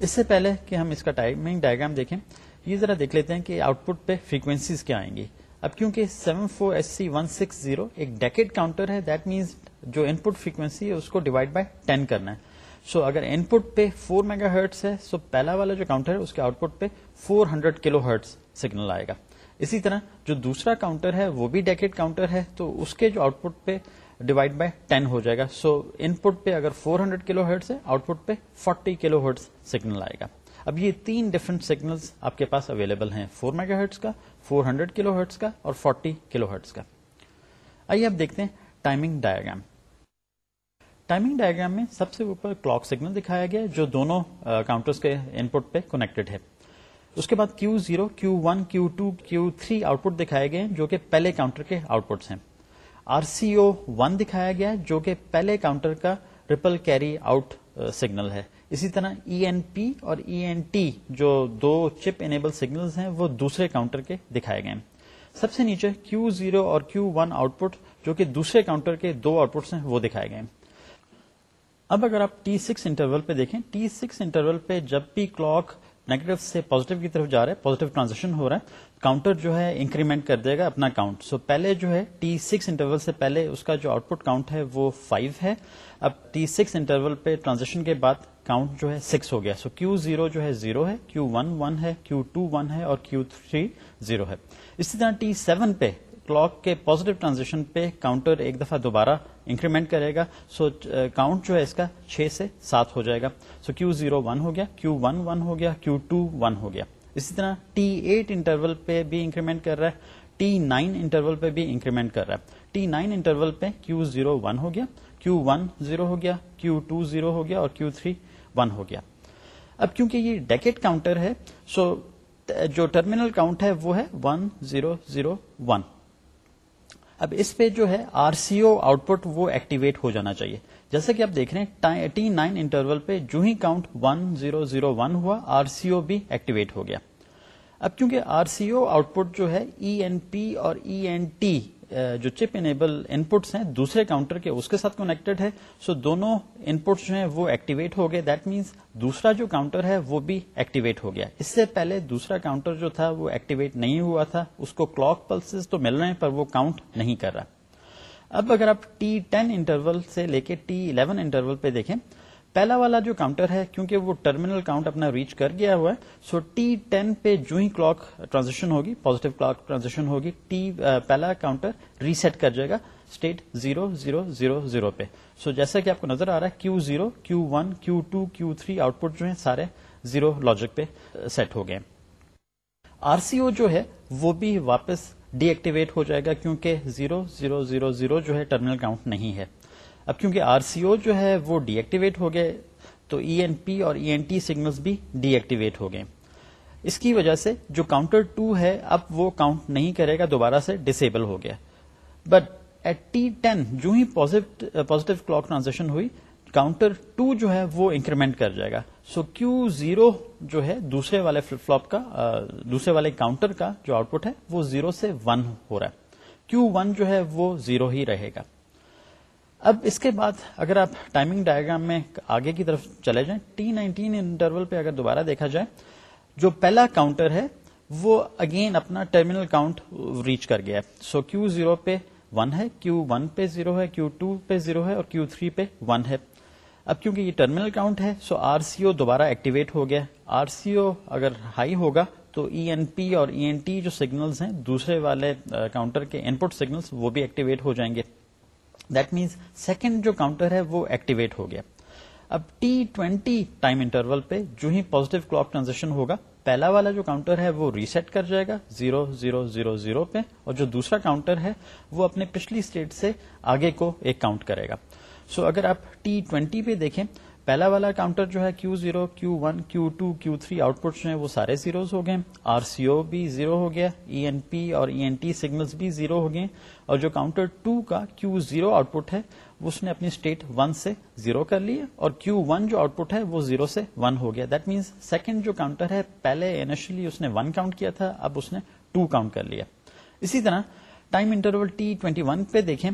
اس سے پہلے کہ ہم اس کا ٹائمنگ ڈائگرام دیکھیں، یہ ذرا دیکھ لیتے ہیں کہ آؤٹ پٹ پہ فریکوینسیز کیا آئیں گی۔ اب کیونکہ seven four S C one six zero ایک ڈیکٹ کاؤنٹر ہے دیٹ مینس جو ان پٹ فریکوینسی ہے اس کو ڈیوائڈ بائی ٹین کرنا ہے۔ سو so, اگر ان پٹ پہ فور میگا ہرٹس ہے سو so پہلا والا جو کاؤنٹر ہے اس کے آؤٹ پٹ پہ four hundred kilohertz signal آئے گا۔ اسی طرح جو دوسرا کاؤنٹر ہے وہ بھی ڈیکٹ کاؤنٹر ہے تو اس کے جو آؤٹ پٹ پہ ڈیوائڈ بائی ٹین ہو جائے گا۔ سو ان پٹ پہ اگر فور ہنڈریڈ کلو ہرٹس ہے آؤٹ پٹ پہ فورٹی کلو ہرٹس سگنل آئے گا۔ اب یہ تین ڈفرنٹ سگنل آپ کے پاس اویلیبل ہیں۔ فور میگا ہرٹس کا فور ہنڈریڈ کلو ہرٹس کا اور فورٹی کلو ہرٹس کا۔ آئیے اب دیکھتے ہیں ٹائمنگ ڈایاگرام ٹائمنگ ڈائگرام میں سب سے اوپر کلاک سگنل دکھایا گیا جو دونوں کاؤنٹرز کے ان پٹ پہ کنیکٹڈ ہے۔ اس کے بعد Q zero Q one Q two Q three output دکھائے گئے جو کہ پہلے کاؤنٹر کے آؤٹ پٹس ہیں۔ آر سی او ون دکھایا گیا جو کہ پہلے کاؤنٹر کا ریپل کیری آؤٹ سگنل ہے۔ اسی طرح ای این پی اور ای این ٹی جو دو چپ انیبل سگنل ہیں، وہ دوسرے کاؤنٹر کے دکھائے گئے سب سے نیچے کیو زیرو اور کیو ون آؤٹ پٹ جو کہ دوسرے کاؤنٹر کے دو آؤٹ پٹس ہیں، وہ دکھائے گئے اب اگر آپ ٹی سکس انٹرول پہ دیکھیں ٹی سکس انٹرول پہ جب بھی کلاک نیگیٹو سے پازیٹو کی طرف جا رہا ہے پازیٹو ٹرانزیکشن ہو رہا ہے کاؤنٹر جو ہے انکریمنٹ کر دے گا اپنا کاؤنٹ سو پہلے جو ہے ٹی سکس انٹرول سے پہلے اس کا جو آؤٹ پٹ کاؤنٹ ہے وہ فائیو ہے. اب ٹی سکس انٹرول پہ ٹرانزیکشن کے بعد کاؤنٹ جو ہے سکس ہو گیا. سو کیو زیرو جو ہے زیرو ہے کیو ون ون ہے کیو ٹو ون ہے اور کیو تھری زیرو ہے. اسی طرح ٹی سیون پہ کلاک کے پوزیٹو ٹرانزیکشن پہ کاؤنٹر ایک دفعہ دوبارہ انکریمنٹ کرے گا سو کاؤنٹ uh, جو ہے اس کا چھ سے سات ہو جائے گا۔ سو کیو زیرو ون ہو گیا کیو ون ون ہو گیا کیو ٹو ون ہو گیا۔ اسی طرح ٹی ایٹ انٹرول پہ بھی انکریمنٹ کر رہا ہے ٹی نائن انٹرول پہ بھی انکریمنٹ کر رہا ہے۔ ٹی نائن انٹرول پہ کیو زیرو ون ہو گیا کیو ون زیرو ہو گیا کیو ٹو زیرو ہو گیا اور کیو تھری ون ہو گیا۔ اب کیونکہ یہ ڈیکٹ کاؤنٹر ہے سو جو ٹرمینل کاؤنٹ ہے وہ ہے ون زیرو زیرو ون اب اس پہ جو ہے R C O out put وہ ایکٹیویٹ ہو جانا چاہیے۔ جیسے کہ آپ دیکھ رہے ہیں ٹی نائن انٹرول پہ جو ہی count one zero zero one ہوا آر سی او بھی ایکٹیویٹ ہو گیا۔ اب کیونکہ are C O output جو ہے ای این پی اور ای این ٹی جو چپ انیبل ان پٹس ہیں، دوسرے کاؤنٹر کے اس کے ساتھ کنیکٹڈ ہے سو دونوں ان پٹس جو ہیں وہ ایکٹیویٹ ہو گئے دیٹ مینس دوسرا جو کاؤنٹر ہے وہ بھی ایکٹیویٹ ہو گیا۔ اس سے پہلے دوسرا کاؤنٹر جو تھا وہ ایکٹیویٹ نہیں ہوا تھا، اس کو کلاک پلسز تو مل رہے ہیں، پر وہ کاؤنٹ نہیں کر رہا۔ اب اگر آپ ٹی ٹین انٹرول سے لے کے ٹی الیون انٹرول پہ دیکھیں پہلا والا جو کاؤنٹر ہے، کیونکہ وہ ٹرمینل کاؤنٹ اپنا ریچ کر گیا ہوا ہے سو ٹی ٹین پہ جو ہی کلاک ٹرانزیکشن ہوگی پوزیٹو کلاک ٹرانزیکشن ہوگی ٹی پہلا کاؤنٹر ریسیٹ کر جائے گا state zero zero zero zero پہ۔ سو جیسا کہ آپ کو نظر آ رہا ہے Q zero Q one Q two Q three output جو ہے سارے زیرو لاجک پہ سیٹ ہو گئے آر سی او جو ہے، وہ بھی واپس ڈی ایکٹیویٹ ہو جائے گا، کیونکہ زیرو زیرو زیرو زیرو جو ہے ٹرمینل کاؤنٹ نہیں ہے۔ اب کیونکہ آر سی او جو ہے وہ ڈی ایکٹیویٹ ہو گئے، تو ای این پی اور ای این ٹی سگنلس بھی ڈی ایکٹیویٹ ہو گئے۔ اس کی وجہ سے جو کاؤنٹر ٹو ہے، اب وہ کاؤنٹ نہیں کرے گا، دوبارہ سے ڈسیبل ہو گیا۔ بٹ ایٹ ٹی ٹین جو ہی پوزیٹو کلاک ٹرانزیکشن ہوئی کاؤنٹر ٹو جو ہے وہ انکریمنٹ کر جائے گا۔ سو کیو زیرو جو ہے دوسرے والے فلپ فلوپ کا دوسرے والے کاؤنٹر کا جو آؤٹ پٹ ہے، وہ زیرو سے ون ہو رہا ہے۔ کیو ون جو ہے وہ زیرو ہی رہے گا۔ اب اس کے بعد اگر آپ ٹائمنگ ڈائگرام میں آگے کی طرف چلے جائیں ٹی نائنٹین انٹرول پہ اگر دوبارہ دیکھا جائے، جو پہلا کاؤنٹر ہے، وہ اگین اپنا ٹرمینل کاؤنٹ ریچ کر گیا ہے۔ سو کیو زیرو پہ ون ہے کیو ون پہ زیرو ہے کیو ٹو پہ زیرو ہے اور کیو تھری پہ ون ہے۔ اب کیونکہ یہ ٹرمینل کاؤنٹ ہے سو آر سی او دوبارہ ایکٹیویٹ ہو گیا۔ آر سی او اگر ہائی ہوگا، تو ای این پی اور ای این ٹی جو سگنلز ہیں، دوسرے والے کاؤنٹر کے ان پٹ سگنلس وہ بھی ایکٹیویٹ ہو جائیں گے۔ دیٹ مینس سیکنڈ جو کاؤنٹر ہے وہ ایکٹیویٹ ہو گیا. اب ٹی ٹوینٹی ٹائم انٹرول پہ جو ہی پوزیٹو کلاک ٹرانزیکشن ہوگا، پہلا والا جو کاؤنٹر ہے وہ ریسیٹ کر جائے گا زیرو زیرو زیرو زیرو پہ اور جو دوسرا کاؤنٹر ہے وہ اپنے پچھلی اسٹیٹ سے آگے کو ایک کاؤنٹ کرے گا. سو so اگر آپ ٹی ٹوینٹی پہ دیکھیں پہلا والا کاؤنٹر جو ہے Q zero Q one Q two Q three output جو ہیں وہ سارے زیروز ہو گئے آر سی او بھی زیرو ہو گیا ای این پی اور ای این ٹی سگنلس بھی زیرو ہو گئے اور جو کاؤنٹر ٹو کا کیو زیرو آؤٹ پٹ ہے اس نے اپنی اسٹیٹ ون سے زیرو کر لی اور کیو ون جو آؤٹ پٹ ہے، وہ زیرو سے ون ہو گیا۔ دیٹ مینس سیکنڈ جو کاؤنٹر ہے، پہلے انیشلی اس نے ون کاؤنٹ کیا تھا، اب اس نے ٹو کاؤنٹ کر لیا۔ اسی طرح time interval T twenty one پہ دیکھیں۔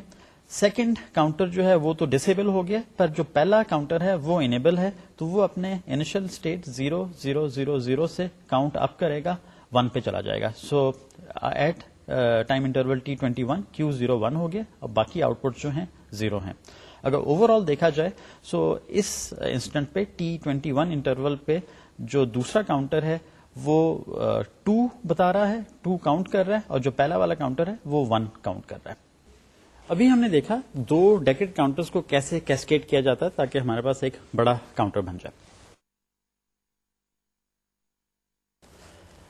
سیکنڈ کاؤنٹر جو ہے وہ تو ڈسیبل ہو گیا، پر جو پہلا کاؤنٹر ہے وہ انیبل ہے، تو وہ اپنے initial state zero zero zero zero سے کاؤنٹ اپ کرے گا ون پہ چلا جائے گا. So at time interval T twenty one Q zero one ہو گیا، اور باقی آؤٹ پٹ جو ہیں زیرو ہیں. اگر اوور آل دیکھا جائے سو اس انسٹنٹ پہ ٹی ٹوینٹی ون انٹرول پہ جو دوسرا کاؤنٹر ہے وہ uh, ٹو بتا رہا ہے ٹو کاؤنٹ کر رہا ہے، اور جو پہلا والا کاؤنٹر ہے وہ ون کاؤنٹ کر رہا ہے. ابھی ہم نے دیکھا دو ڈیکٹ کاؤنٹرز کو کیسے کیسکیٹ کیا جاتا ہے تاکہ ہمارے پاس ایک بڑا کاؤنٹر بن جائے۔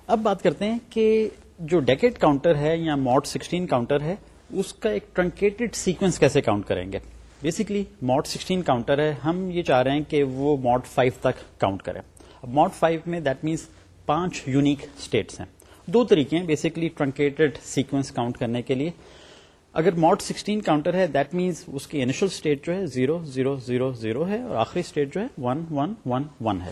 اب بات کرتے ہیں کہ جو ڈیکٹ کاؤنٹر ہے یا ماڈ سکسٹین کاؤنٹر ہے، اس کا ایک ٹرنکیٹڈ سیکوینس کیسے کاؤنٹ کریں گے؟ بیسکلی ماڈ سکسٹین کاؤنٹر ہے، ہم یہ چاہ رہے ہیں کہ وہ ماڈ فائیو تک کاؤنٹ کرے۔ اب فائیو میں دیٹ مینس پانچ یونیک اسٹیٹس ہیں۔ دو طریقے ہیں بیسکلی ٹرنکیٹڈ سیکوینس کاؤنٹ کرنے کے لیے۔ اگر ماڈ سکسٹین کاؤنٹر ہے دیٹ مینس اس کی انیشل اسٹیٹ جو ہے زیرو زیرو زیرو زیرو ہے، اور آخری اسٹیٹ جو ہے ون ون ون ون ہے.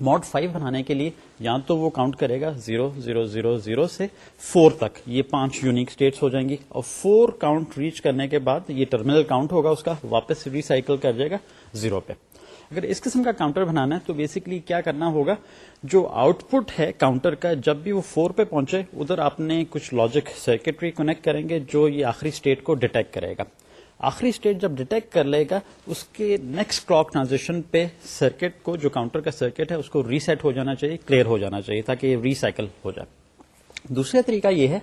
ماڈ فائیو بنانے کے لیے یا تو وہ کاؤنٹ کرے گا زیرو زیرو زیرو زیرو سے فور تک. یہ پانچ یونیک اسٹیٹس ہو جائیں گی. اور فور کاؤنٹ ریچ کرنے کے بعد یہ ٹرمینل کاؤنٹ ہوگا، اس کا واپس ریسائکل کر جائے گا زیرو پہ. اگر اس قسم کا کاؤنٹر بنانا ہے تو بیسکلی کیا کرنا ہوگا؟ جو آؤٹ پٹ ہے کاؤنٹر کا، جب بھی وہ فور پہ پہنچے، ادھر آپ نے کچھ لاجک سرکٹری کنیکٹ کریں گے جو یہ آخری اسٹیٹ کو ڈیٹیکٹ کرے گا۔ آخری اسٹیٹ جب ڈیٹیکٹ کر لے گا، اس کے نیکسٹ کلاک ٹرانزیکشن پہ سرکٹ کو، جو کاؤنٹر کا سرکٹ ہے، اس کو ریسیٹ ہو جانا چاہیے کلیئر ہو جانا چاہیے تاکہ یہ ریسائکل ہو جائے۔ دوسرا طریقہ یہ ہے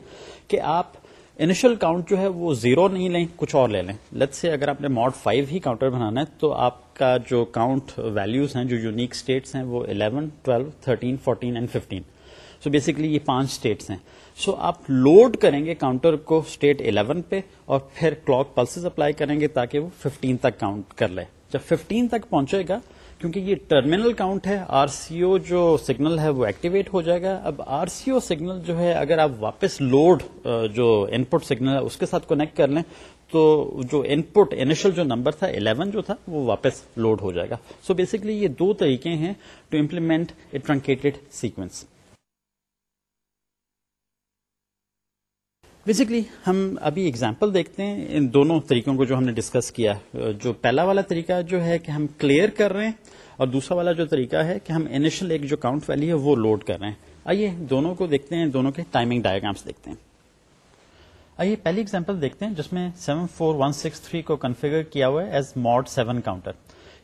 کہ آپ انیشل کاؤنٹ جو ہے وہ زیرو نہیں لیں کچھ اور لے لیں. لت سے اگر آپ نے ماڈ فائیو ہی کاؤنٹر بنانا ہے تو آپ کا جو کاؤنٹ ویلوز ہیں جو یونیک اسٹیٹس ہیں وہ eleven twelve thirteen fourteen and fifteen so basically یہ پانچ اسٹیٹس ہیں. سو so, آپ لوڈ کریں گے کاؤنٹر کو اسٹیٹ 11 پہ اور پھر کلاک پلسز اپلائی کریں گے تاکہ وہ 15 تک کاؤنٹ کر لے. جب 15 تک پہنچے گا کیونکہ یہ ٹرمینل کاؤنٹ ہے آر سی او جو سگنل ہے وہ ایکٹیویٹ ہو جائے گا۔ اب آر سی او سگنل جو ہے، اگر آپ واپس لوڈ جو ان پٹ سگنل ہے، اس کے ساتھ کنیکٹ کر لیں، تو جو ان پٹ انیشل جو نمبر تھا 11 جو تھا، وہ واپس لوڈ ہو جائے گا۔ سو so بیسکلی یہ دو طریقے ہیں to implement a truncated sequence basically ہم ابھی اگزامپل دیکھتے ہیں ان دونوں طریقوں کو جو ہم نے ڈسکس کیا جو پہلا والا طریقہ جو ہے کہ ہم کلیئر کر رہے ہیں اور دوسرا والا جو طریقہ ہے کہ ہم انیشل ایک جو کاؤنٹ ویلی ہے وہ لوڈ کر رہے ہیں۔ آئیے دونوں کو دیکھتے ہیں، دونوں کے ٹائمنگ ڈائگرامس دیکھتے ہیں۔ آئیے پہلی اگزامپل دیکھتے ہیں، جس میں seven four one six three کو کنفیگر کیا ہوا ہے ایز ماڈ سیون کاؤنٹر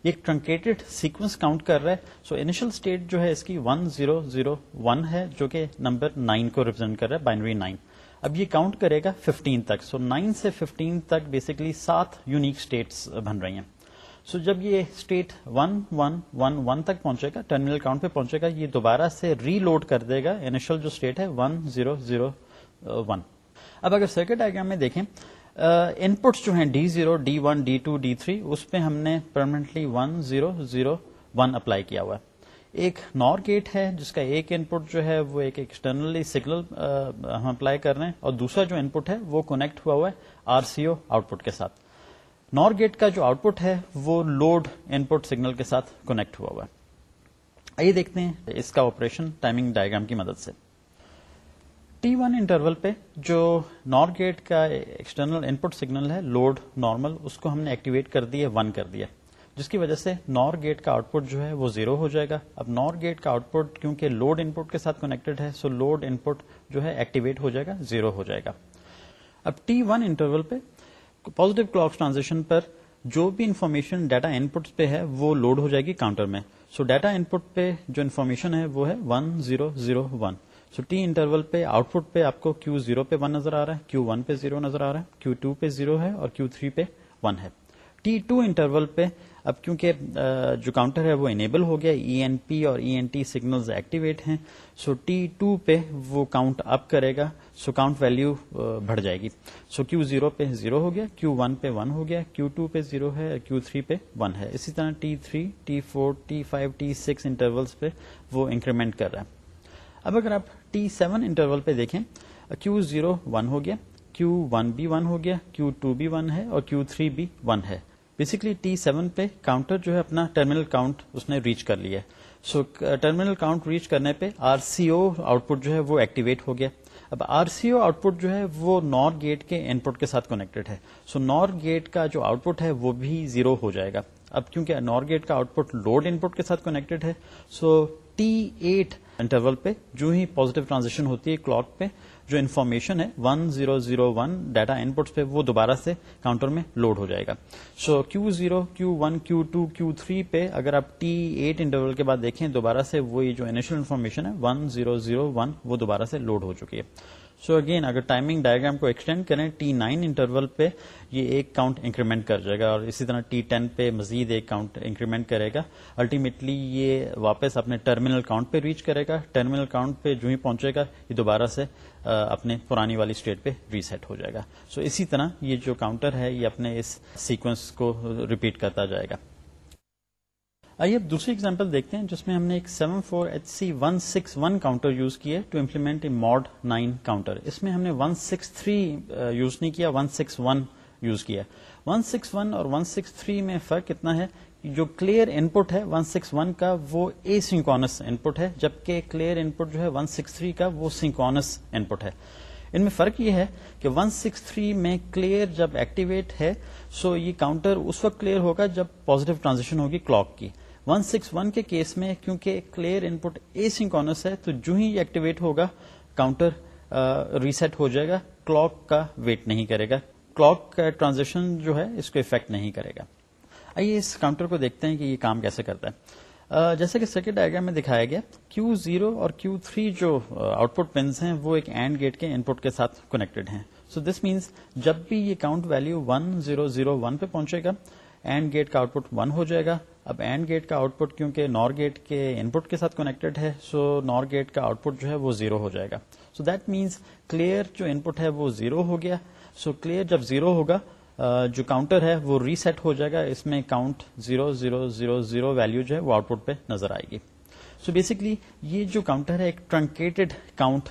یہ ٹرنکیٹڈ سیکوینس کاؤنٹ کر رہا ہے۔ سو انیشل اسٹیٹ جو ہے اس کی ون زیرو زیرو ون ہے، جو کہ نمبر نائن کو ریپرزینٹ کر رہا ہے بائنری نائن اب یہ کاؤنٹ کرے گا 15 تک. سو so 9 سے 15 تک بیسکلی سات یونیک اسٹیٹس بن رہی ہیں. سو so جب یہ اسٹیٹ 1 1 1 1 تک پہنچے گا ٹرمینل کاؤنٹ پہ پہنچے گا، یہ دوبارہ سے ری لوڈ کر دے گا. انیشل جو اسٹیٹ ہے 1 0 0 1 اب اگر سرکٹ ڈائگرام میں دیکھیں uh, ان پٹس جو ہیں D zero D one D two D three اس پہ ہم نے permanently one zero zero one apply کیا ہوا ہے. ایک نور گیٹ ہے، جس کا ایک ان پٹ جو ہے وہ ایک ایکسٹرنلی سگنل ہم اپلائی کر رہے ہیں۔ اور دوسرا جو ان پٹ ہے وہ کونیکٹ ہوا ہوا ہے R C O output کے ساتھ۔ نور گیٹ کا جو آؤٹ پٹ ہے وہ لوڈ ان پٹ سگنل کے ساتھ کونیکٹ ہوا ہوا ہے۔ آئیے دیکھتے ہیں اس کا آپریشن ٹائمنگ ڈائگرام کی مدد سے۔ ٹی ون انٹرول پہ جو نور گیٹ کا ایکسٹرنل ان پٹ سگنل ہے لوڈ نارمل اس کو ہم نے ایکٹیویٹ کر دیا ون کر دیا۔ جس کی وجہ سے نور گیٹ کا آؤٹ پٹ جو ہے وہ زیرو ہو جائے گا۔ اب نور گیٹ کا آؤٹ پٹ کیونکہ لوڈ ان پٹ کے ساتھ کنیکٹڈ ہے سو لوڈ ان پٹ جو ہے ایکٹیویٹ ہو جائے گا، زیرو ہو جائے گا۔ اب ٹی ون انٹرول پہ پوزیٹو کلاک ٹرانزیکشن پر جو بھی انفارمیشن ڈیٹا ان پٹ پہ ہے وہ لوڈ ہو جائے گی کاؤنٹر میں۔ سو ڈیٹا ان پٹ پہ جو انفارمیشن ہے وہ ہے one zero zero one so T interval پہ آؤٹ پٹ پہ آپ کو کیو زیرو پہ ون نظر آ رہا ہے کیو ون پہ زیرو نظر آ رہا ہے کیو ٹو پہ زیرو ہے اور کیو تھری پہ ون ہے۔ ٹی ٹو انٹرول پہ اب کیونکہ جو کاؤنٹر ہے وہ انیبل ہو گیا ای این پی اور E N T signal activate ہیں سو ٹی ٹو پہ وہ کاؤنٹ اپ کرے گا سو کاؤنٹ ویلو بڑھ جائے گی۔ سو کیو زیرو پہ زیرو ہو گیا کیو ون پہ ون ہو گیا کیو ٹو پہ زیرو ہے کیو تھری پہ ون ہے۔ اسی طرح T three T four T five T six intervals پہ وہ انکریمنٹ کر رہا ہے۔ اب اگر آپ ٹی سیون انٹرول پہ دیکھیں کیو زیرو ون ہو گیا کیو ون بھی ون ہو گیا کیو ٹو بھی ون ہے اور کیو تھری بھی ون ہے۔ بیسکلی ٹی سیون پہ کاؤنٹر جو ہے اپنا ٹرمینل کاؤنٹ اس نے ریچ کر لیا سو ٹرمینل کاؤنٹ ریچ کرنے پہ are C O output جو ہے وہ ایکٹیویٹ ہو گیا. اب are C O output جو ہے وہ نور گیٹ کے ان پٹ کے ساتھ کنیکٹڈ ہے. سو نور گیٹ کا جو آؤٹ پٹ ہے وہ بھی زیرو ہو جائے گا. اب کیونکہ نور گیٹ کا output load input کے ساتھ کنیکٹڈ ہے سو ٹی ایٹ انٹرول پہ جو ہی پوزیٹو ٹرانزیکشن ہوتی ہے کلاک پہ جو انفارمیشن ہے one zero zero one data inputs پہ وہ دوبارہ سے کاؤنٹر میں لوڈ ہو جائے گا. So Q zero Q one Q two Q three پہ اگر آپ ٹی ایٹ انٹرول کے بعد دیکھیں، دوبارہ سے وہی جو انیشل انفارمیشن ہے ون زیرو زیرو ون وہ دوبارہ سے لوڈ ہو چکی ہے. سو اگین اگر ٹائمنگ ڈائگرام کو ایکسٹینڈ کریں ٹی نائن انٹرول پہ یہ ایک کاؤنٹ انکریمنٹ کر جائے گا اور اسی طرح ٹی ٹین پہ مزید ایک کاؤنٹ انکریمنٹ کرے گا۔ الٹیمیٹلی یہ واپس اپنے ٹرمینل کاؤنٹ پہ ریچ کرے گا۔ ٹرمینل کاؤنٹ پہ جو ہی پہنچے گا، یہ دوبارہ سے اپنے پرانی والی اسٹیٹ پہ ریسیٹ ہو جائے گا۔ سو اسی طرح یہ جو کاؤنٹر ہے، یہ اپنے اس سیکوینس کو ریپیٹ کرتا جائے گا۔ آئیے اب دوسری ایگزامپل دیکھتے ہیں، جس میں ہم نے ایک seven four H C one six one counter use کیا to implement a mod nine counter اس میں ہم نے ون سکس تھری یوز نہیں کیا ون سکس ون یوز کیا۔ ون سکس ون اور ون سکس تھری میں فرق کتنا ہے؟ جو کلیئر ان پٹ ہے ون سکس ون کا وہ اے سنکونس ان پٹ ہے، جبکہ کلیئر ان پٹ جو ہے ون سکس تھری کا وہ سنکونس ان پٹ ہے۔ ان میں فرق یہ ہے کہ ون سکس تھری میں کلیئر جب ایکٹیویٹ ہے سو یہ کاؤنٹر اس وقت کلیئر ہوگا جب پوزیٹو ٹرانزیکشن ہوگی کلاک کی۔ ون سکس ون کے کیس میں، کیونکہ کلیئر ان پٹ اے سنکونس ہے، تو جو ہی ایکٹیویٹ ہوگا کاؤنٹر ریسیٹ ہو جائے گا کلاک کا ویٹ نہیں کرے گا۔ کلاک کا ٹرانزیکشن جو ہے، اس کو افیکٹ نہیں کرے گا۔ آئیے اس کاؤنٹر کو دیکھتے ہیں کہ یہ کام کیسے کرتا ہے۔ جیسے کہ سیکنڈ ڈائگرام میں دکھایا گیا کیو زیرو اور کیو تھری جو آؤٹ پٹ پنس ہیں، وہ ایک اینڈ گیٹ کے ان پٹ کے ساتھ کنیکٹڈ ہیں۔ سو دس مینس جب بھی یہ count value one zero zero one پہ پہنچے گا اینڈ گیٹ کا آؤٹ پٹ ون ہو جائے گا۔ اب اینڈ گیٹ کا آؤٹ پٹ کیونکہ نور گیٹ کے ان پٹ کے ساتھ کنیکٹڈ ہے سو نور گیٹ کا آؤٹ پٹ جو ہے وہ زیرو ہو جائے گا۔ سو دیٹ مینس کلیئر جو ان پٹ ہے وہ زیرو ہو گیا۔ سو کلیئر جب زیرو ہوگا جو کاؤنٹر ہے وہ ریسیٹ ہو جائے گا۔ اس میں count zero zero zero zero value جو ہے وہ آؤٹ پٹ پہ نظر آئے گی۔ سو بیسکلی یہ جو کاؤنٹر ہے ایک ٹرنکیٹڈ کاؤنٹ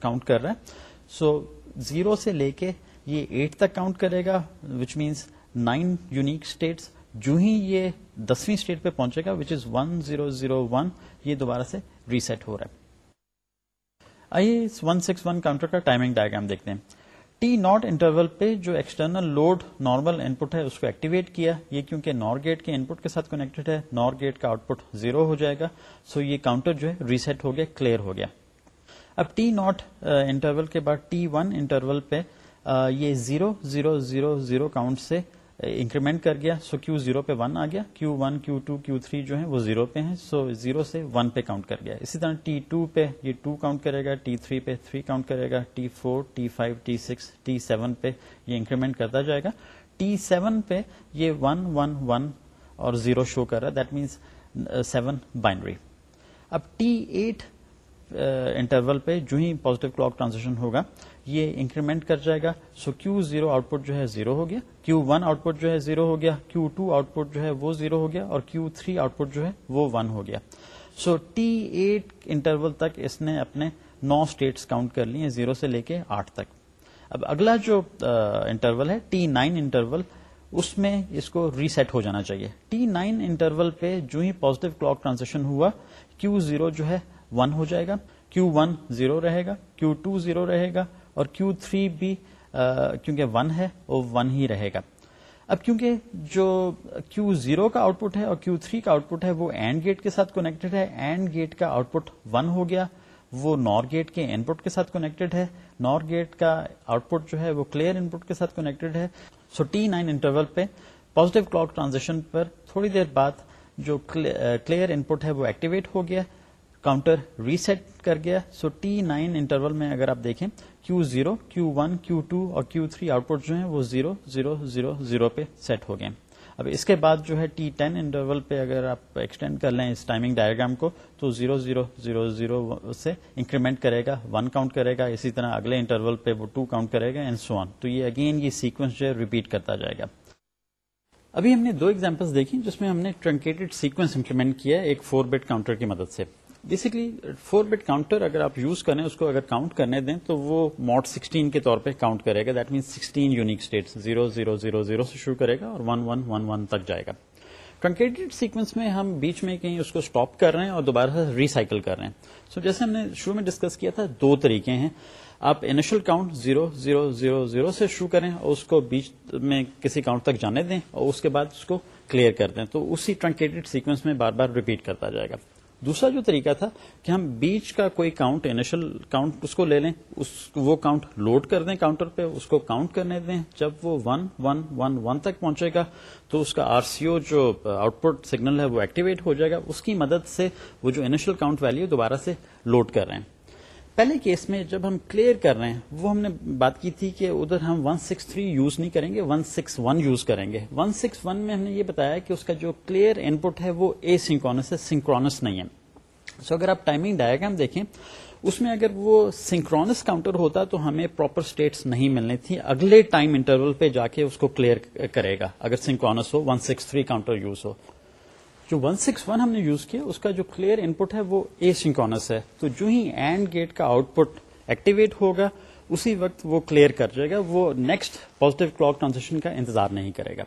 کاؤنٹ کر رہا ہے۔ سو زیرو سے لے کے یہ ایٹ تک کاؤنٹ کرے گا which means nine unique states جو ہی یہ دسویں اسٹیٹ پہ پہنچے گا which is one zero zero one یہ دوبارہ سے ریسیٹ ہو رہا ہے۔ آئیے ون سکس ون کاؤنٹر کا ٹائمنگ ڈائگرام دیکھتے ہیں۔ ٹی ناٹ انٹرول پہ جو external load normal input ہے، اس کو ایکٹیویٹ کیا۔ یہ کیونکہ نور گیٹ کے ان پٹ کے ساتھ کنیکٹڈ ہے نور گیٹ کا آؤٹ پٹ زیرو ہو جائے گا۔ سو یہ کاؤنٹر جو ہے ریسیٹ ہو گیا کلیئر ہو گیا۔ اب ٹی ناٹ انٹرول کے بعد ٹی ون انٹرول پہ یہ zero zero zero zero count سے انکریمنٹ کر گیا سو کیو زیرو پہ ون آ گیا Q one Q two Q three جو ہے وہ زیرو پہ ہیں سو زیرو سے ون پہ کاؤنٹ کر گیا۔ اسی طرح ٹی ٹو پہ یہ ٹو کاؤنٹ کرے گا ٹی تھری پہ تھری کاؤنٹ کرے گا T four T five T six T seven پہ یہ انکریمنٹ کرتا جائے گا۔ ٹی سیون پہ یہ ون ون ون اور زیرو شو کر رہا ہے دیٹ مینس سیون بائنڈری اب ٹی ایٹ انٹرول پہ جو ہی پوزیٹو کلاک ٹرانزیکشن ہوگا، یہ انکریمنٹ کر جائے گا۔ So Q zero output جو ہے زیرو ہو گیا۔ کیو ون آؤٹ پٹ جو ہے زیرو ہو گیا۔ کیو ٹو آؤٹ پٹ جو ہے وہ زیرو ہو گیا اور کیو تھری آؤٹ پٹ جو ہے وہ ون ہو گیا۔ سو ٹی ایٹ انٹرول تک اس نے اپنے نو اسٹیٹس کاؤنٹ کر لی ہیں زیرو سے لے کے آٹھ تک۔ اب اگلا جو انٹرول ہے ٹی نائن انٹرول اس میں اس کو ریسیٹ ہو جانا چاہیے۔ ٹی نائن انٹرول پہ جو ہی پوزیٹو کلاک ٹرانزیکشن ہوا کیو زیرو جو ہے ون ہو جائے گا، کیو ون زیرو رہے گا، کیو ٹو زیرو رہے گا اور کیو تھری بھی کیونکہ ون ہے، وہ ون ہی رہے گا۔ اب کیونکہ جو کیو زیرو کا آؤٹ پٹ ہے اور کیو تھری کا آؤٹ پٹ ہے، وہ اینڈ گیٹ کے ساتھ کنیکٹڈ ہے۔ اینڈ گیٹ کا آؤٹ پٹ ون ہو گیا، وہ نور گیٹ کے ان پٹ کے ساتھ کنیکٹڈ ہے۔ نور گیٹ کا آؤٹ پٹ جو ہے، وہ کلیئر ان پٹ کے ساتھ کنیکٹڈ ہے۔ سو ٹی نائن انٹرول پہ پوزیٹو کلاک ٹرانزیکشن پر تھوڑی دیر بعد جو کلیئر ان پٹ ہے، وہ ایکٹیویٹ ہو گیا۔ کاؤنٹر ریسیٹ کر گیا. سو ٹی نائن انٹرول میں اگر آپ دیکھیں Q zero Q one Q two اور کیو تھری آؤٹ پٹ جو ہیں وہ زیرو زیرو زیرو زیرو پہ سیٹ ہو گئے اب اس کے بعد جو ہے ٹی ٹین انٹرول پہ اگر آپ ایکسٹینڈ کر لیں اس ٹائمنگ ڈائگرام کو، تو زیرو زیرو زیرو زیرو سے انکریمنٹ کرے گا ون کاؤنٹ کرے گا، اسی طرح اگلے انٹرول پہ وہ ٹو کاؤنٹ کرے گا اینڈ سو آن تو یہ اگین یہ سیکوینس جو ہے ریپیٹ کرتا جائے گا. ابھی ہم نے دو ایگزامپل دیکھی جس میں ہم نے ٹرنکیٹڈ سیکوینس امپلیمنٹ کیا ایک فور بیٹ کاؤنٹر کی مدد سے. بیسکلی فور بٹ کاؤنٹر اگر آپ یوز کریں، اس کو اگر کاؤنٹ کرنے دیں تو وہ موڈ سکسٹین کے طور پہ کاؤنٹ کرے گا۔ That means sixteen unique state zero zero zero zero سے شروع کرے گا اور ون ون ون ون تک جائے گا۔ ٹرنکیٹڈ سیکوینس میں ہم بیچ میں کہیں اس کو اسٹاپ کر رہے ہیں اور دوبارہ ریسائکل کر رہے ہیں۔ سو so جیسے ہم نے شروع میں ڈسکس کیا تھا، دو طریقے ہیں۔ آپ initial count zero zero zero zero سے شروع کریں اور اس کو بیچ میں کسی کاؤنٹ تک جانے دیں اور اس کے بعد اس کو کلیئر کر دیں۔ تو اسی ٹرنکیٹڈ سیکوینس میں بار بار ریپیٹ کرتا جائے گا۔ دوسرا جو طریقہ تھا کہ ہم بیچ کا کوئی کاؤنٹ انیشل کاؤنٹ اس کو لے لیں، اس وہ کاؤنٹ لوڈ کر دیں کاؤنٹر پہ، اس کو کاؤنٹ کرنے دیں۔ جب وہ ون ون ون ون تک پہنچے گا تو اس کا آر سی او جو آؤٹ پٹ سگنل ہے وہ ایکٹیویٹ ہو جائے گا۔ اس کی مدد سے وہ جو انیشل کاؤنٹ ویلو دوبارہ سے لوڈ کر رہے ہیں۔ پہلے کیس میں جب ہم کلیئر کر رہے ہیں، وہ ہم نے بات کی تھی کہ ادھر ہم 163 یوز نہیں کریں گے 161 یوز کریں گے۔ 161 میں ہم نے یہ بتایا کہ اس کا جو کلیئر ان پٹ ہے، وہ اے سنکرونس ہے سنکرونس نہیں ہے۔ سو اگر آپ ٹائمنگ ڈائگرام دیکھیں، اس میں اگر وہ سنکرونس کاؤنٹر ہوتا تو ہمیں پراپر اسٹیٹس نہیں ملنی تھی۔ اگلے ٹائم انٹرول پہ جا کے اس کو کلیئر کرے گا۔ اگر سنکرونس ہو 163 کاؤنٹر یوز ہو۔ جو 161 ہم نے یوز کیا، اس کا جو کلیئر ان پٹ ہے وہ اے سنکرونس ہے۔ تو جو ہی اینڈ گیٹ کا آؤٹ پٹ ایکٹیویٹ ہوگا، اسی وقت وہ کلیئر کر جائے گا، وہ نیکسٹ پوزیٹو کلاک ٹرانزیکشن کا انتظار نہیں کرے گا۔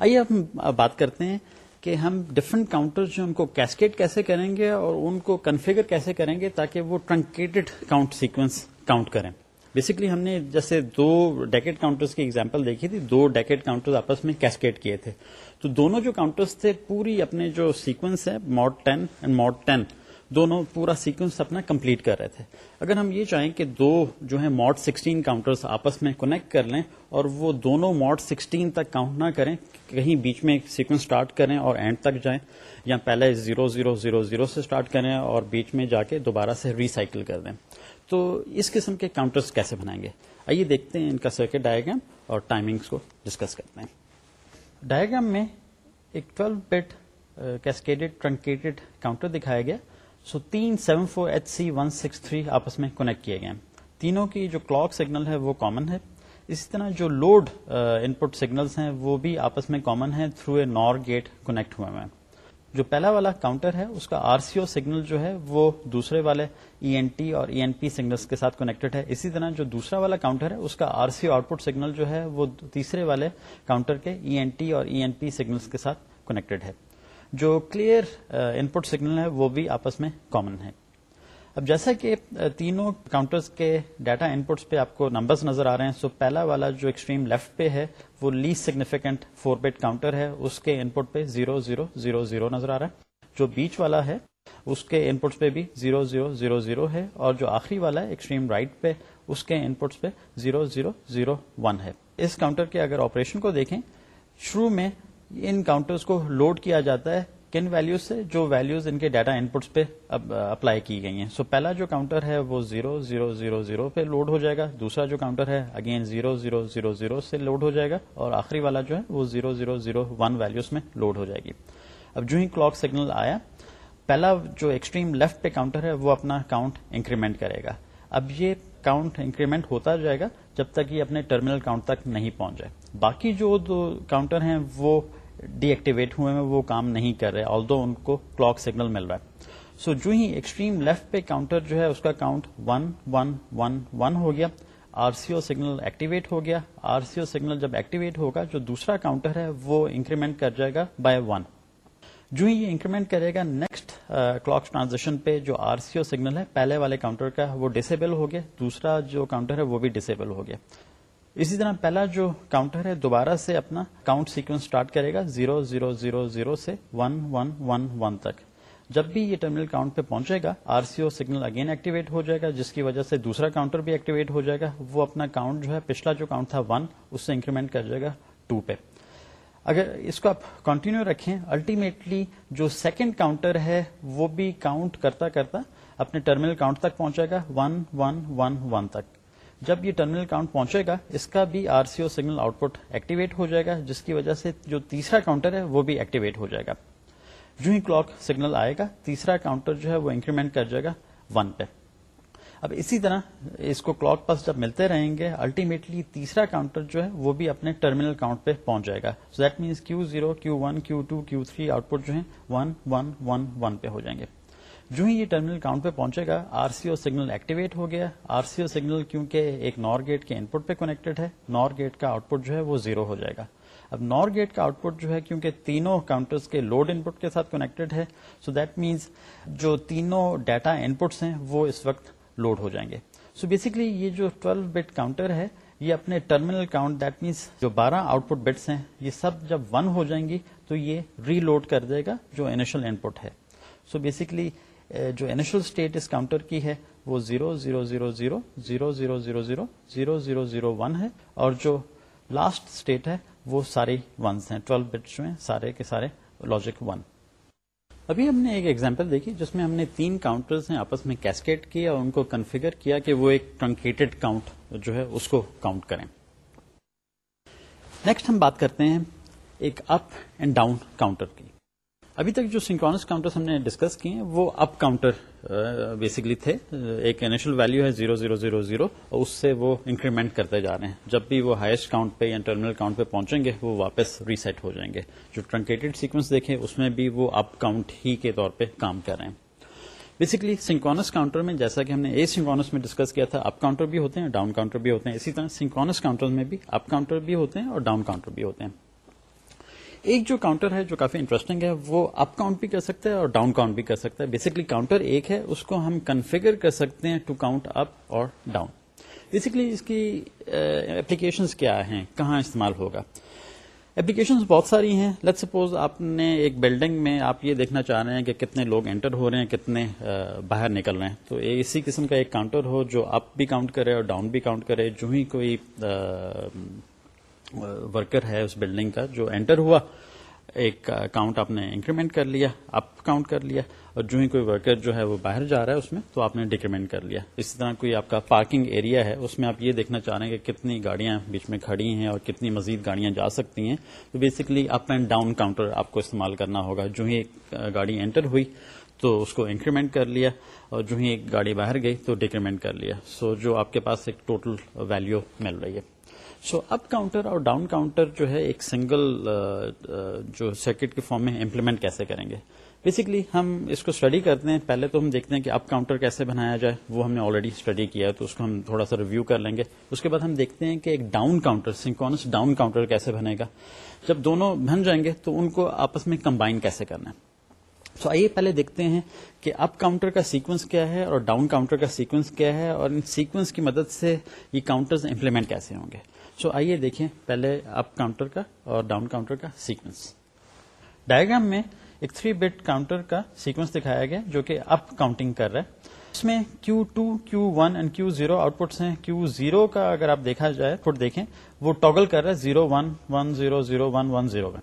آئیے ہم بات کرتے ہیں کہ ہم ڈفرنٹ کاؤنٹر جو ان کو کیسکیٹ کیسے کریں گے اور ان کو کنفیگر کیسے کریں گے تاکہ وہ ٹرنکیٹڈ کاؤنٹ سیکوینس کاؤنٹ کریں۔ بیسکلی ہم نے جیسے دو ڈیکٹ کاؤنٹرز کی ایگزامپل دیکھی تھی، دو ڈیکٹ کاؤنٹر آپس میں کیسکیٹ کیے تھے۔ تو دونوں جو کاؤنٹرز تھے، پوری اپنے جو سیکوینس ہے mod ten and mod ten دونوں پورا سیکوینس اپنا کمپلیٹ کر رہے تھے۔ اگر ہم یہ چاہیں کہ دو جو ہے ماڈ سکسٹین کاؤنٹرز آپس میں کنیکٹ کر لیں اور وہ دونوں ماڈ سکسٹین تک کاؤنٹ نہ کریں، کہیں بیچ میں سیکوینس اسٹارٹ کریں اور اینڈ تک جائیں، یا پہلے زیرو زیرو زیرو زیرو سے اسٹارٹ کریں اور بیچ میں جا کے دوبارہ سے ریسائکل کر دیں۔ تو اس قسم کے کاؤنٹرز کیسے بنائیں گے؟ آئیے دیکھتے ہیں ان کا سرکٹ ڈائگرام اور ٹائمنگس کو ڈسکس کرتے ہیں۔ ڈائگرام میں ایک twelve bit cascaded truncated counter دکھایا گیا۔ سو تین seven four H C one six three آپس میں کنیکٹ کیے گئے تینوں کی جو کلاک سگنل ہے وہ کامن ہے۔ اسی طرح جو لوڈ ان پٹ سگنلس ہیں وہ بھی آپس میں کامن ہے through a NOR gate connect ہوئے ہیں۔ جو پہلا والا کاؤنٹر ہے، اس کا آر سی او سگنل جو ہے، وہ دوسرے والے ای این ٹی اور ای این پی سگنلس کے ساتھ کنیکٹڈ ہے۔ اسی طرح جو دوسرا والا کاؤنٹر ہے، اس کا R C O output signal جو ہے، وہ تیسرے والے کاؤنٹر کے ای این ٹی اور ای این پی سگنلس کے ساتھ کنیکٹڈ ہے۔ جو کلیئر ان پٹ سگنل ہے، وہ بھی آپس میں کامن ہے۔ اب جیسا کہ تینوں کاؤنٹرز کے ڈیٹا ان پٹس پہ آپ کو نمبرز نظر آ رہے ہیں سو پہلا والا جو ایکسٹریم لیفٹ پہ ہے، وہ least significant four bit counter ہے، اس کے ان پٹ پہ زیرو زیرو زیرو زیرو نظر آ رہا ہے۔ جو بیچ والا ہے، اس کے ان پٹس پہ بھی زیرو زیرو زیرو زیرو ہے، اور جو آخری والا ہے ایکسٹریم رائٹ پہ، اس کے ان پٹس پہ زیرو زیرو زیرو ون ہے۔ اس کاؤنٹر کے اگر آپریشن کو دیکھیں، شروع میں ان کاؤنٹرز کو لوڈ کیا جاتا ہے کن ویلوز سے جو ویلوز ان کے ڈیٹا ان پٹس پہ اپلائی کی گئی ہیں. سو so, پہلا جو کاؤنٹر ہے وہ زیرو زیرو زیرو زیرو پہ لوڈ ہو جائے گا. دوسرا جو کاؤنٹر ہے again zero zero zero zero سے لوڈ ہو جائے گا اور آخری والا جو ہے وہ zero zero zero one values میں لوڈ ہو جائے گی. اب جو ہی کلاک سگنل آیا پہلا جو ایکسٹریم لیفٹ پہ کاؤنٹر ہے وہ اپنا کاؤنٹ انکریمنٹ کرے گا. اب یہ کاؤنٹ انکریمنٹ ہوتا جائے گا جب تک یہ اپنے ٹرمینل کاؤنٹ تک نہیں پہنچ جائے. باقی جو دو کاؤنٹر ہیں وہ ڈی ایکٹیویٹ ہوئے ہیں وہ کام نہیں کر رہے آل دو ان کو کلاک سگنل مل رہا ہے۔ سو so, جو ہی ایکسٹریم لیفٹ پہ کاؤنٹر جو ہے اس کا count one one one one ہو گیا۔ R C O signal activate ہو گیا۔ آر سی او سگنل جب ایکٹیویٹ ہوگا جو دوسرا کاؤنٹر ہے وہ انکریمنٹ کر جائے گا بائی ون جو ہی یہ انکریمنٹ کرے گا نیکسٹ کلاک ٹرانزیکشن پہ جو آر سی او سگنل ہے پہلے والے کاؤنٹر کا وہ ڈسیبل ہو گیا۔ دوسرا جو کاؤنٹر ہے وہ بھی ڈسیبل ہو گیا۔ اسی طرح پہلا جو کاؤنٹر ہے دوبارہ سے اپنا کاؤنٹ سیکوینس اسٹارٹ کرے گا زیرو زیرو زیرو زیرو سے ون ون ون ون تک۔ جب بھی یہ ٹرمینل کاؤنٹ پہ پہنچے گا R C O signal again activate ہو جائے گا، جس کی وجہ سے دوسرا کاؤنٹر بھی ایکٹیویٹ ہو جائے گا۔ وہ اپنا کاؤنٹ جو ہے، پچھلا جو کاؤنٹ تھا ون اس سے انکریمنٹ کر جائے گا ٹو پہ۔ اگر اس کو آپ کنٹینیو رکھیں الٹیمیٹلی جو سیکنڈ کاؤنٹر ہے، وہ بھی کاؤنٹ کرتا کرتا اپنے ٹرمینل کاؤنٹ تک پہنچے گا ون ون ون ون تک۔ جب یہ ٹرمینل کاؤنٹ پہنچے گا، اس کا بھی R C O signal output activate ہو جائے گا، جس کی وجہ سے جو تیسرا کاؤنٹر ہے وہ بھی ایکٹیویٹ ہو جائے گا۔ جو ہی کلاک سگنل آئے گا، تیسرا کاؤنٹر جو ہے وہ انکریمنٹ کر جائے گا ون پہ۔ اب اسی طرح اس کو کلاک پاس جب ملتے رہیں گے، الٹیمیٹلی تیسرا کاؤنٹر جو ہے وہ بھی اپنے ٹرمینل کاؤنٹ پہ پہنچ جائے گا۔ So that means Q zero Q one Q two Q three output جو ہے ون ون ون ون پہ ہو جائیں گے۔ جو ہی یہ ٹرمینل کاؤنٹ پہ پہنچے گا R C O signal activate ہو گیا۔ آر سی او سگنل کیونکہ ایک نور گیٹ کے ان پٹ پہ کنیکٹڈ ہے نور گیٹ کا آؤٹ پٹ جو ہے وہ زیرو ہو جائے گا۔ اب نور گیٹ کا آؤٹ پٹ جو ہے کیونکہ تینوں کاؤنٹرز کے لوڈ ان پٹ کے ساتھ کنیکٹڈ ہے سو دیٹ مینس جو تینوں ڈیٹا ان پٹس ہیں وہ اس وقت لوڈ ہو جائیں گے۔ سو so بیسکلی یہ جو 12 بٹ کاؤنٹر ہے، یہ اپنے ٹرمینل کاؤنٹ دیٹ مینس جو بارہ آؤٹ پٹ بٹس ہیں، یہ سب جب ون ہو جائیں گی تو یہ ری لوڈ کر دے گا جو انیشل ان پٹ ہے۔ سو بیسکلی جو انیشل اسٹیٹ اس کاؤنٹر کی ہے، وہ zero zero zero zero zero zero zero zero zero zero zero one ہے۔ اور جو لاسٹ اسٹیٹ ہے، وہ سارے ونس ہیں۔ ٹویلو بٹس میں سارے کے سارے لاجک ون ابھی ہم نے ایک ایگزامپل دیکھی، جس میں ہم نے تین کاؤنٹرز ہیں آپس میں کیسکیٹ کیا اور ان کو کنفیگر کیا کہ وہ ایک ٹرنکیٹڈ کاؤنٹ جو ہے، اس کو کاؤنٹ کریں۔ نیکسٹ ہم بات کرتے ہیں ایک اپ اینڈ ڈاؤن کاؤنٹر کی۔ ابھی تک جو سنکرونس کاؤنٹر ہم نے ڈسکس کیے ہیں، وہ اپ کاؤنٹر بیسکلی تھے۔ ایک انیشل ویلو ہے زیرو زیرو زیرو زیرو اور اس سے وہ انکریمنٹ کرتے جا رہے ہیں۔ جب بھی وہ ہائیسٹ کاؤنٹ پہ یا ٹرمینل کاؤنٹ پہ پہنچیں گے، وہ واپس ریسیٹ ہو جائیں گے۔ جو ٹرنکیٹڈ سیکوینس دیکھیں، اس میں بھی وہ اپ کاؤنٹ ہی کے طور پہ کام کر رہے ہیں۔ بیسکلی سنکونس کاؤنٹر میں جیسا کہ ہم نے اے سنکونس میں ڈسکس کیا تھا، اپ کاؤنٹر بھی ہوتے ہیں ڈاؤن کاؤنٹر بھی ہوتے ہیں۔ اسی طرح سنکونس کاؤنٹر میں بھی اپ کاؤنٹر بھی ہوتے ہیں اور ڈاؤن کاؤنٹر بھی ہوتے ہیں۔ ایک جو کاؤنٹر ہے جو کافی انٹرسٹنگ ہے، وہ اپ کاؤنٹ بھی کر سکتا ہے اور ڈاؤن کاؤنٹ بھی کر سکتا ہے۔ بیسکلی کاؤنٹر ایک ہے، اس کو ہم کنفیگر کر سکتے ہیں ٹو کاؤنٹ اپ اور ڈاؤن بیسکلی اس کی اپلیکیشنز کیا ہیں؟ کہاں استعمال ہوگا؟ اپلیکیشنز بہت ساری ہیں۔ لیٹ سپوز آپ نے ایک بلڈنگ میں آپ یہ دیکھنا چاہ رہے ہیں کہ کتنے لوگ انٹر ہو رہے ہیں، کتنے باہر نکل رہے ہیں۔ تو اسی قسم کا ایک کاؤنٹر ہو جو اپ بھی کاؤنٹ کرے اور ڈاؤن بھی کاؤنٹ کرے۔ جو ہی کوئی ورکر ہے اس بلڈنگ کا جو انٹر ہوا ایک اکاؤنٹ آپ نے انکریمنٹ کر لیا اپ کاؤنٹ کر لیا اور جو ہی کوئی ورکر جو ہے وہ باہر جا رہا ہے اس میں تو آپ نے ڈیکریمنٹ کر لیا۔ اسی طرح کوئی آپ کا پارکنگ ایریا ہے اس میں آپ یہ دیکھنا چاہ رہے ہیں کہ کتنی گاڑیاں بیچ میں کھڑی ہیں اور کتنی مزید گاڑیاں جا سکتی ہیں۔ تو basically up and down counter آپ کو استعمال کرنا ہوگا۔ جو ہی ایک گاڑی انٹر ہوئی تو اس کو انکریمنٹ کر لیا اور جو ہی ایک گاڑی باہر گئی تو ڈیکریمنٹ کر لیا۔ سو so, جو آپ کے پاس ایک ٹوٹل ویلو مل رہی ہے۔ سو اپ کاؤنٹر اور ڈاؤن کاؤنٹر جو ہے، ایک سنگل uh, uh, جو سرکٹ کے فارم میں امپلیمنٹ کیسے کریں گے؟ بیسکلی ہم اس کو اسٹڈی کرتے ہیں. پہلے تو ہم دیکھتے ہیں کہ اپ کاؤنٹر کیسے بنایا جائے. وہ ہم نے آلریڈی اسٹڈی کیا ہے، تو اس کو ہم تھوڑا سا ریویو کر لیں گے. اس کے بعد ہم دیکھتے ہیں کہ ایک down counter synchronous down counter کیسے بنے گا؟ جب دونوں بن جائیں گے، تو ان کو آپس میں کمبائن کیسے کرنا ہے؟ سو آئیے پہلے دیکھتے ہیں کہ اپ کاؤنٹر کا سیکوینس کیا ہے اور ڈاؤن کاؤنٹر کا سیکوینس کیا ہے اور ان سیکوینس کی مدد سے یہ کاؤنٹر امپلیمنٹ کیسے ہوں گے؟ سو آئیے دیکھیں پہلے اپ کاؤنٹر کا اور ڈاؤن کاؤنٹر کا سیکوینس ڈائگرام میں ایک تھری بٹ کاؤنٹر کا سیکوینس دکھایا گیا جو کہ اپ کاؤنٹنگ کر رہا ہے۔ اس میں Q two Q one and Q zero outputs ہیں۔ کیو زیرو کا اگر آپ دیکھا جائے پٹ دیکھیں وہ ٹاگل کر رہا ہے zero one one zero zero one one zero one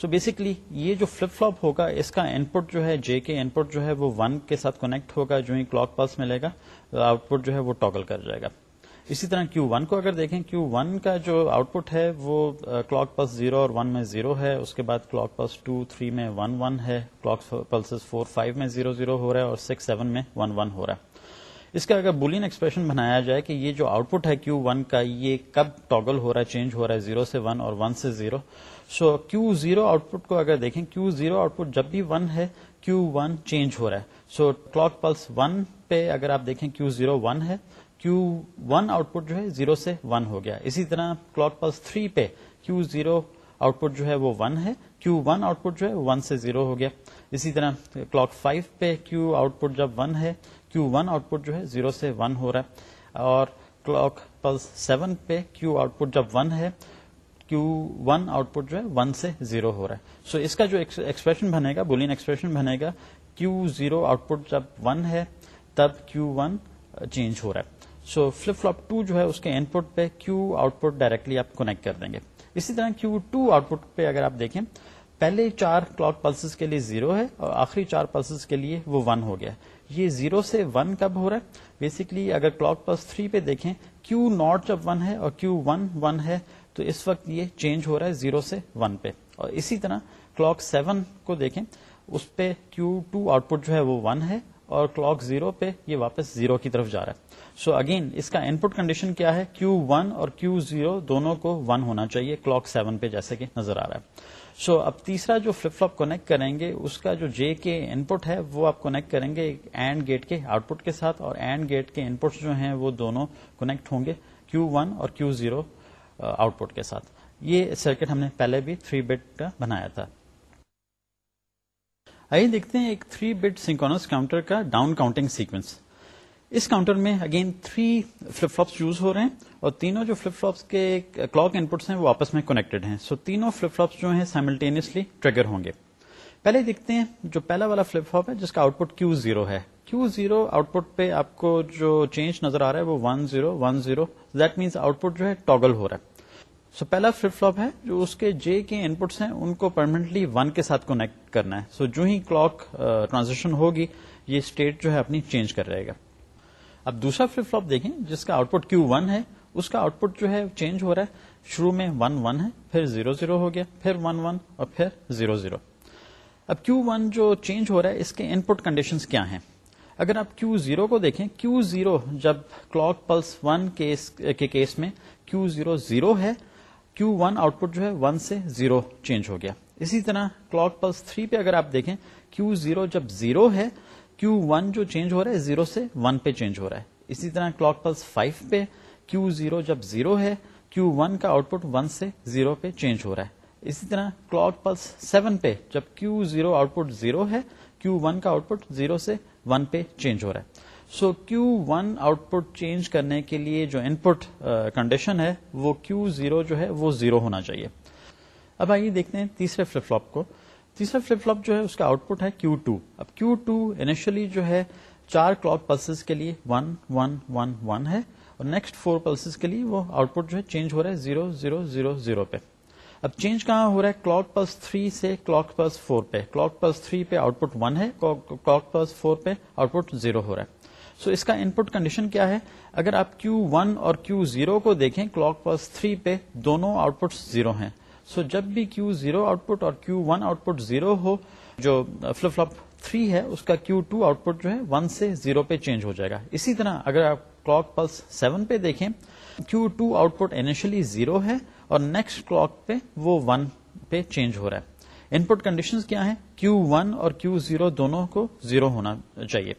so basically یہ جو فلپ فلوپ ہوگا اس کا ان پٹ جو ہے جے کے ان پٹ جو ہے وہ ون کے ساتھ کنیکٹ ہوگا، جو ہی کلاک پلس ملے گا آؤٹ پٹ جو ہے وہ ٹاگل کر جائے گا۔ اسی طرح کیو ون کو اگر دیکھیں کیو ون کا جو آؤٹ پٹ ہے وہ کلاک پلس زیرو اور ون میں زیرو ہے، اس کے بعد کلاک پلس ٹو تھری میں ون ون ہے کلاک پلس فور فائیو میں زیرو زیرو ہو رہا ہے اور سکس سیون میں ون ون ہو رہا ہے۔ اس کا اگر بولین ایکسپریشن بنایا جائے کہ یہ جو آؤٹ پٹ ہے کیو ون کا، یہ کب ٹاگل ہو رہا ہے چینج ہو رہا ہے زیرو سے ون اور ون سے zero so Q zero output کو اگر دیکھیں کیو زیرو آؤٹ پٹ جب بھی ون ہے کیو ون چینج ہو رہا ہے۔ سو کلاک پلس ون پہ اگر آپ دیکھیں کیو زیرو ون ہے۔ کیو ون آؤٹ پٹ جو ہے زیرو سے ون ہو گیا۔ اسی طرح کلاک پلس تھری پہ کیو زیرو آؤٹ پٹ جو ہے وہ ون ہے۔ کیو ون آؤٹ پٹ جو ہے ون سے زیرو ہو گیا۔ اسی طرح کلاک فائیو پہ کیو آؤٹ پٹ جب ون ہے کیو ون آؤٹ پٹ جو ہے زیرو سے ون ہو رہا ہے۔ اور کلاک پلس سیون پہ کیو آؤٹ پٹ جب ون ہے کیو ون آؤٹ پٹ جو ہے ون سے زیرو ہو رہا ہے۔ سو so اس کا جو ایکسپریشن بنے گا بولین ایکسپریشن بنے گا کیو زیرو آؤٹ پٹ جب ون ہے، تب کیو ون چینج ہو رہا ہے۔ سو فلپ فلپ ٹو جو ہے اس کے ان پٹ پہ کیو آؤٹ پٹ ڈائریکٹلی آپ کنیکٹ کر دیں گے. اسی طرح کیو ٹو آؤٹ پٹ پہ اگر آپ دیکھیں، پہلے چار کلاک پلسز کے لیے زیرو ہے اور آخری چار پلسز کے لیے وہ ون ہو گیا. یہ زیرو سے ون کب ہو رہا ہے؟ بیسکلی اگر کلاک پلس تھری پہ دیکھیں کیو ناٹ جب ون ہے اور کیو ون ون ہے، تو اس وقت یہ چینج ہو رہا ہے زیرو سے ون پہ. اور اسی طرح کلاک سیون کو دیکھیں، اس پہ کیو ٹو آؤٹ پٹ جو ہے وہ ون ہے اور کلاک زیرو پہ یہ واپس زیرو کی طرف جا رہا ہے۔ سو اگین اس کا ان پٹ کنڈیشن کیا ہے؟ کیو ون اور کیو زیرو دونوں کو ون ہونا چاہیے کلاک سیون پہ جیسے کہ نظر آ رہا ہے۔ سو so, اب تیسرا جو فلپ فلپ کنیکٹ کریں گے اس کا جو جے کے ان پٹ ہے وہ آپ کنیکٹ کریں گے اینڈ گیٹ کے آؤٹ پٹ کے ساتھ اور اینڈ گیٹ کے ان پٹ جو ہیں وہ دونوں کنیکٹ ہوں گے کیو ون اور کیو زیرو آؤٹ پٹ کے ساتھ۔ یہ سرکٹ ہم نے پہلے بھی تھری بٹ کا بنایا تھا۔ آئیے دیکھتے ہیں ایک تھری بٹ سنکونس کاؤنٹر کا ڈاؤن کاؤنٹنگ سیکوینس اس کاؤنٹر میں again three flip flops use ہو رہے ہیں اور تینوں جو فلپ فلپس کے کلاک ان پٹس ہیں وہ آپس میں کنیکٹڈ ہیں. سو so, تینوں فلپ فلپس جو ہیں سائملٹینیسلی ٹریگر ہوں گے. پہلے دیکھتے ہیں جو پہلا والا فلپ فلپ ہے جس کا آؤٹ پٹ کیو زیرو ہے. کیو زیرو آؤٹ پٹ پہ آپ کو جو چینج نظر آ رہا ہے وہ one zero one zero that means output جو ہے ٹاگل ہو رہا ہے. سو so, پہلا فلپ فلپ ہے جو اس کے جے کے ان پٹس ہیں ان کو پرمانٹلی ون کے ساتھ کنیکٹ کرنا ہے۔ سو so, جو ہی کلاک ٹرانزیکشن ہوگی یہ اسٹیٹ جو ہے اپنی چینج کر رہے گا۔ اب دوسرا فلپ فلوپ دیکھیں جس کا آؤٹ پٹ کیو ون ہے اس کا آؤٹ پٹ جو ہے چینج ہو رہا ہے۔ شروع میں ون ون ہے پھر زیرو زیرو ہو گیا پھر ون ون اور پھر زیرو زیرو اب کیو ون جو چینج ہو رہا ہے اس کے ان پٹ کنڈیشن کیا ہیں؟ اگر آپ کیو زیرو کو دیکھیں کیو زیرو جب کلاک پلس ون کے کیس میں کیو زیرو زیرو ہے کیو ون آؤٹ پٹ جو ہے ون سے زیرو چینج ہو گیا۔ اسی طرح کلاک پلس تھری پہ اگر آپ دیکھیں کیو زیرو جب زیرو ہے کیو ون جو چینج ہو رہا ہے زیرو سے ون پہ چینج ہو رہا ہے۔ اسی طرح کلاک پلس فائیو پہ کیو زیرو جب زیرو ہے کیو ون کا آؤٹ پٹ ون سے زیرو پہ چینج ہو رہا ہے۔ اسی طرح کلاک پلس سیون پہ جب Q zero output zero ہے کیو ون کا آؤٹ پٹ زیرو سے ون پہ چینج ہو رہا ہے۔ So Q one output change کرنے کے لیے جو ان پٹ کنڈیشن ہے، وہ کیو زیرو جو ہے، وہ زیرو ہونا چاہیے۔ اب آئیے دیکھتے ہیں تیسرے فلپ فلوپ کو۔ تیسرا فلپ فلوپ جو ہے، اس کا آؤٹ پٹ ہے کیو ٹو۔ اب کیو ٹو انیشلی جو ہے، چار کلاک پلسز کے لیے ون ون ون ون ہے۔ اور نیکسٹ فور پلسز کے لیے وہ آؤٹ پٹ جو ہے، چینج ہو رہا ہے زیرو زیرو زیرو زیرو پہ۔ اب چینج کہاں ہو رہا ہے؟ کلاک پلس تھری سے کلاک پلس فور پہ۔ کلاک پلس تھری پہ آؤٹ پٹ ون ہے، کلاک پلس فور پہ آؤٹ پٹ زیرو ہو رہا ہے۔ سو so اس کا ان پٹ کنڈیشن کیا ہے؟ اگر آپ کیو ون اور کیو زیرو کو دیکھیں کلاک پلس تھری پہ دونوں آؤٹ پٹ زیرو ہیں۔ سو so جب بھی کیو زیرو آؤٹ پٹ اور Q one output zero ہو، جو فلپ فلپ تھری ہے، اس کا کیو ٹو آؤٹ پٹ جو ہے ون سے زیرو پہ چینج ہو جائے گا۔ اسی طرح، اگر آپ کلاک پلس سیون پہ دیکھیں Q two output initially zero ہے اور نیکسٹ کلاک پہ وہ ون پہ چینج ہو رہا ہے۔ ان پٹ کنڈیشن کیا ہے کیو ون اور کیو زیرو دونوں کو زیرو ہونا چاہیے۔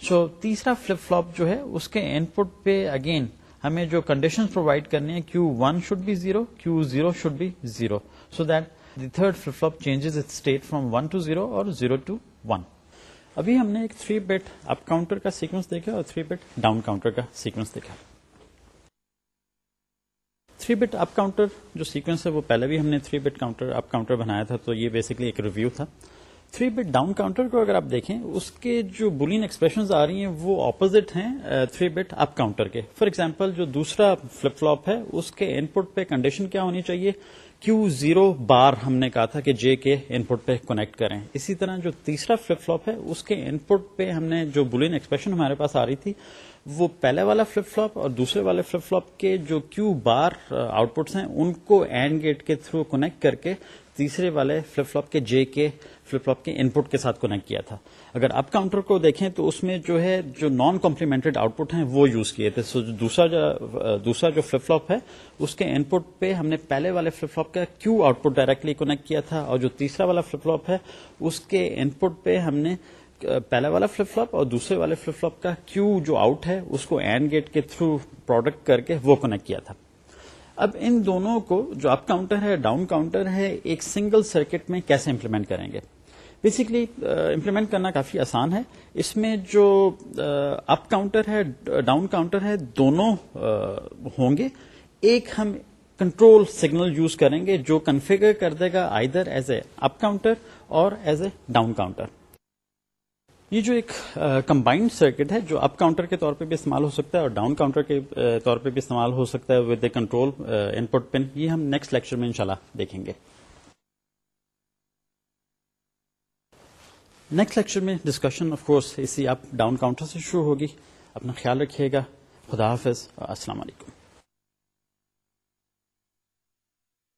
سو so, تیسرا فلپ فلوپ جو ہے اس کے ان پٹ پہ اگین ہمیں جو کنڈیشن پرووائڈ کرنی ہے Q one should be zero Q zero should be zero so that the third flip flop changes it state from one to zero اور زیرو ٹو ون ابھی ہم نے ایک تھری بیٹ اپ کاؤنٹر کا sequence دیکھا اور three bit down counter کا sequence دیکھا تھری بٹ اپ کاؤنٹر جو سیکوینس ہے وہ پہلے بھی ہم نے three bit counter up counter بنایا تھا تو یہ بیسکلی ایک ریویو تھا تھری بٹ ڈاؤن کاؤنٹر کو اگر آپ دیکھیں، اس کے جو بولین ایکسپریشن آ رہی ہیں، وہ اپوزٹ ہیں تھری بٹ اپ کاؤنٹر کے۔ فار ایگزامپل جو دوسرا فلپ فلوپ ہے، اس کے ان پٹ پہ کنڈیشن کیا ہونی چاہیے؟ کیو زیرو بار ہم نے کہا تھا کہ جے کے ان پٹ پہ کنیکٹ کریں۔ اسی طرح جو تیسرا فلپ فلوپ ہے، اس کے ان پٹ پہ ہم نے جو بولین ایکسپریشن ہمارے پاس آ رہی تھی، وہ پہلے والا فلپ فلوپ اور دوسرے والے فلپ فلوپ کے جو کیو بار آؤٹ پٹس ہیں، ان کو اینڈ گیٹ کے تھرو کنیکٹ کر کے تیسرے والے فلپ فلوپ کے جے کے فلپ فلوپ کے ان پٹ کے ساتھ کنیکٹ کیا تھا۔ اگر اپ کاؤنٹر کو دیکھیں تو اس میں جو ہے جو نان کمپلیمنٹڈ آؤٹ پٹ ہیں وہ یوز کیے تھے۔ سو دوسرا جو دوسرا جو فلپ فلوپ ہے اس کے ان پٹ پہ ہم نے پہلے والے فلپ فلوپ کا Q output directly connect کیا تھا اور جو تیسرا والا فلپ فلوپ ہے اس کے ان پٹ پہ ہم نے پہلا والا فلپ فلپ اور دوسرے والے فلپ فلپ کا کیو جو آؤٹ ہے اس کو اینڈ گیٹ کے تھرو پروڈکٹ کر کے وہ کنیکٹ کیا تھا۔ اب ان دونوں کو جو اپ کاؤنٹر ہے، ڈاؤن کاؤنٹر ہے، ایک سنگل سرکٹ میں کیسے امپلیمنٹ کریں گے؟ بیسکلی امپلیمنٹ کرنا کافی آسان ہے۔ اس میں جو اپ کاؤنٹر ہے، ڈاؤن کاؤنٹر ہے، دونوں ہوں گے۔ ایک ہم کنٹرول سگنل یوز کریں گے جو کنفیگر کر دے گا either as a up counter اور ایز اے ڈاؤن کاؤنٹر۔ یہ جو ایک کمبائنڈ سرکٹ ہے جو اپ کاؤنٹر کے طور پہ بھی استعمال ہو سکتا ہے اور ڈاؤن کاؤنٹر کے طور پہ بھی استعمال ہو سکتا ہے ود اے کنٹرول ان پٹ پن یہ ہم نیکسٹ لیکچر میں انشاءاللہ دیکھیں گے۔ نیکسٹ لیکچر میں ڈسکشن آف کورس اسی اپ ڈاؤن کاؤنٹر سے شروع ہوگی۔ اپنا خیال رکھیے گا۔ خدا حافظ۔ السلام علیکم۔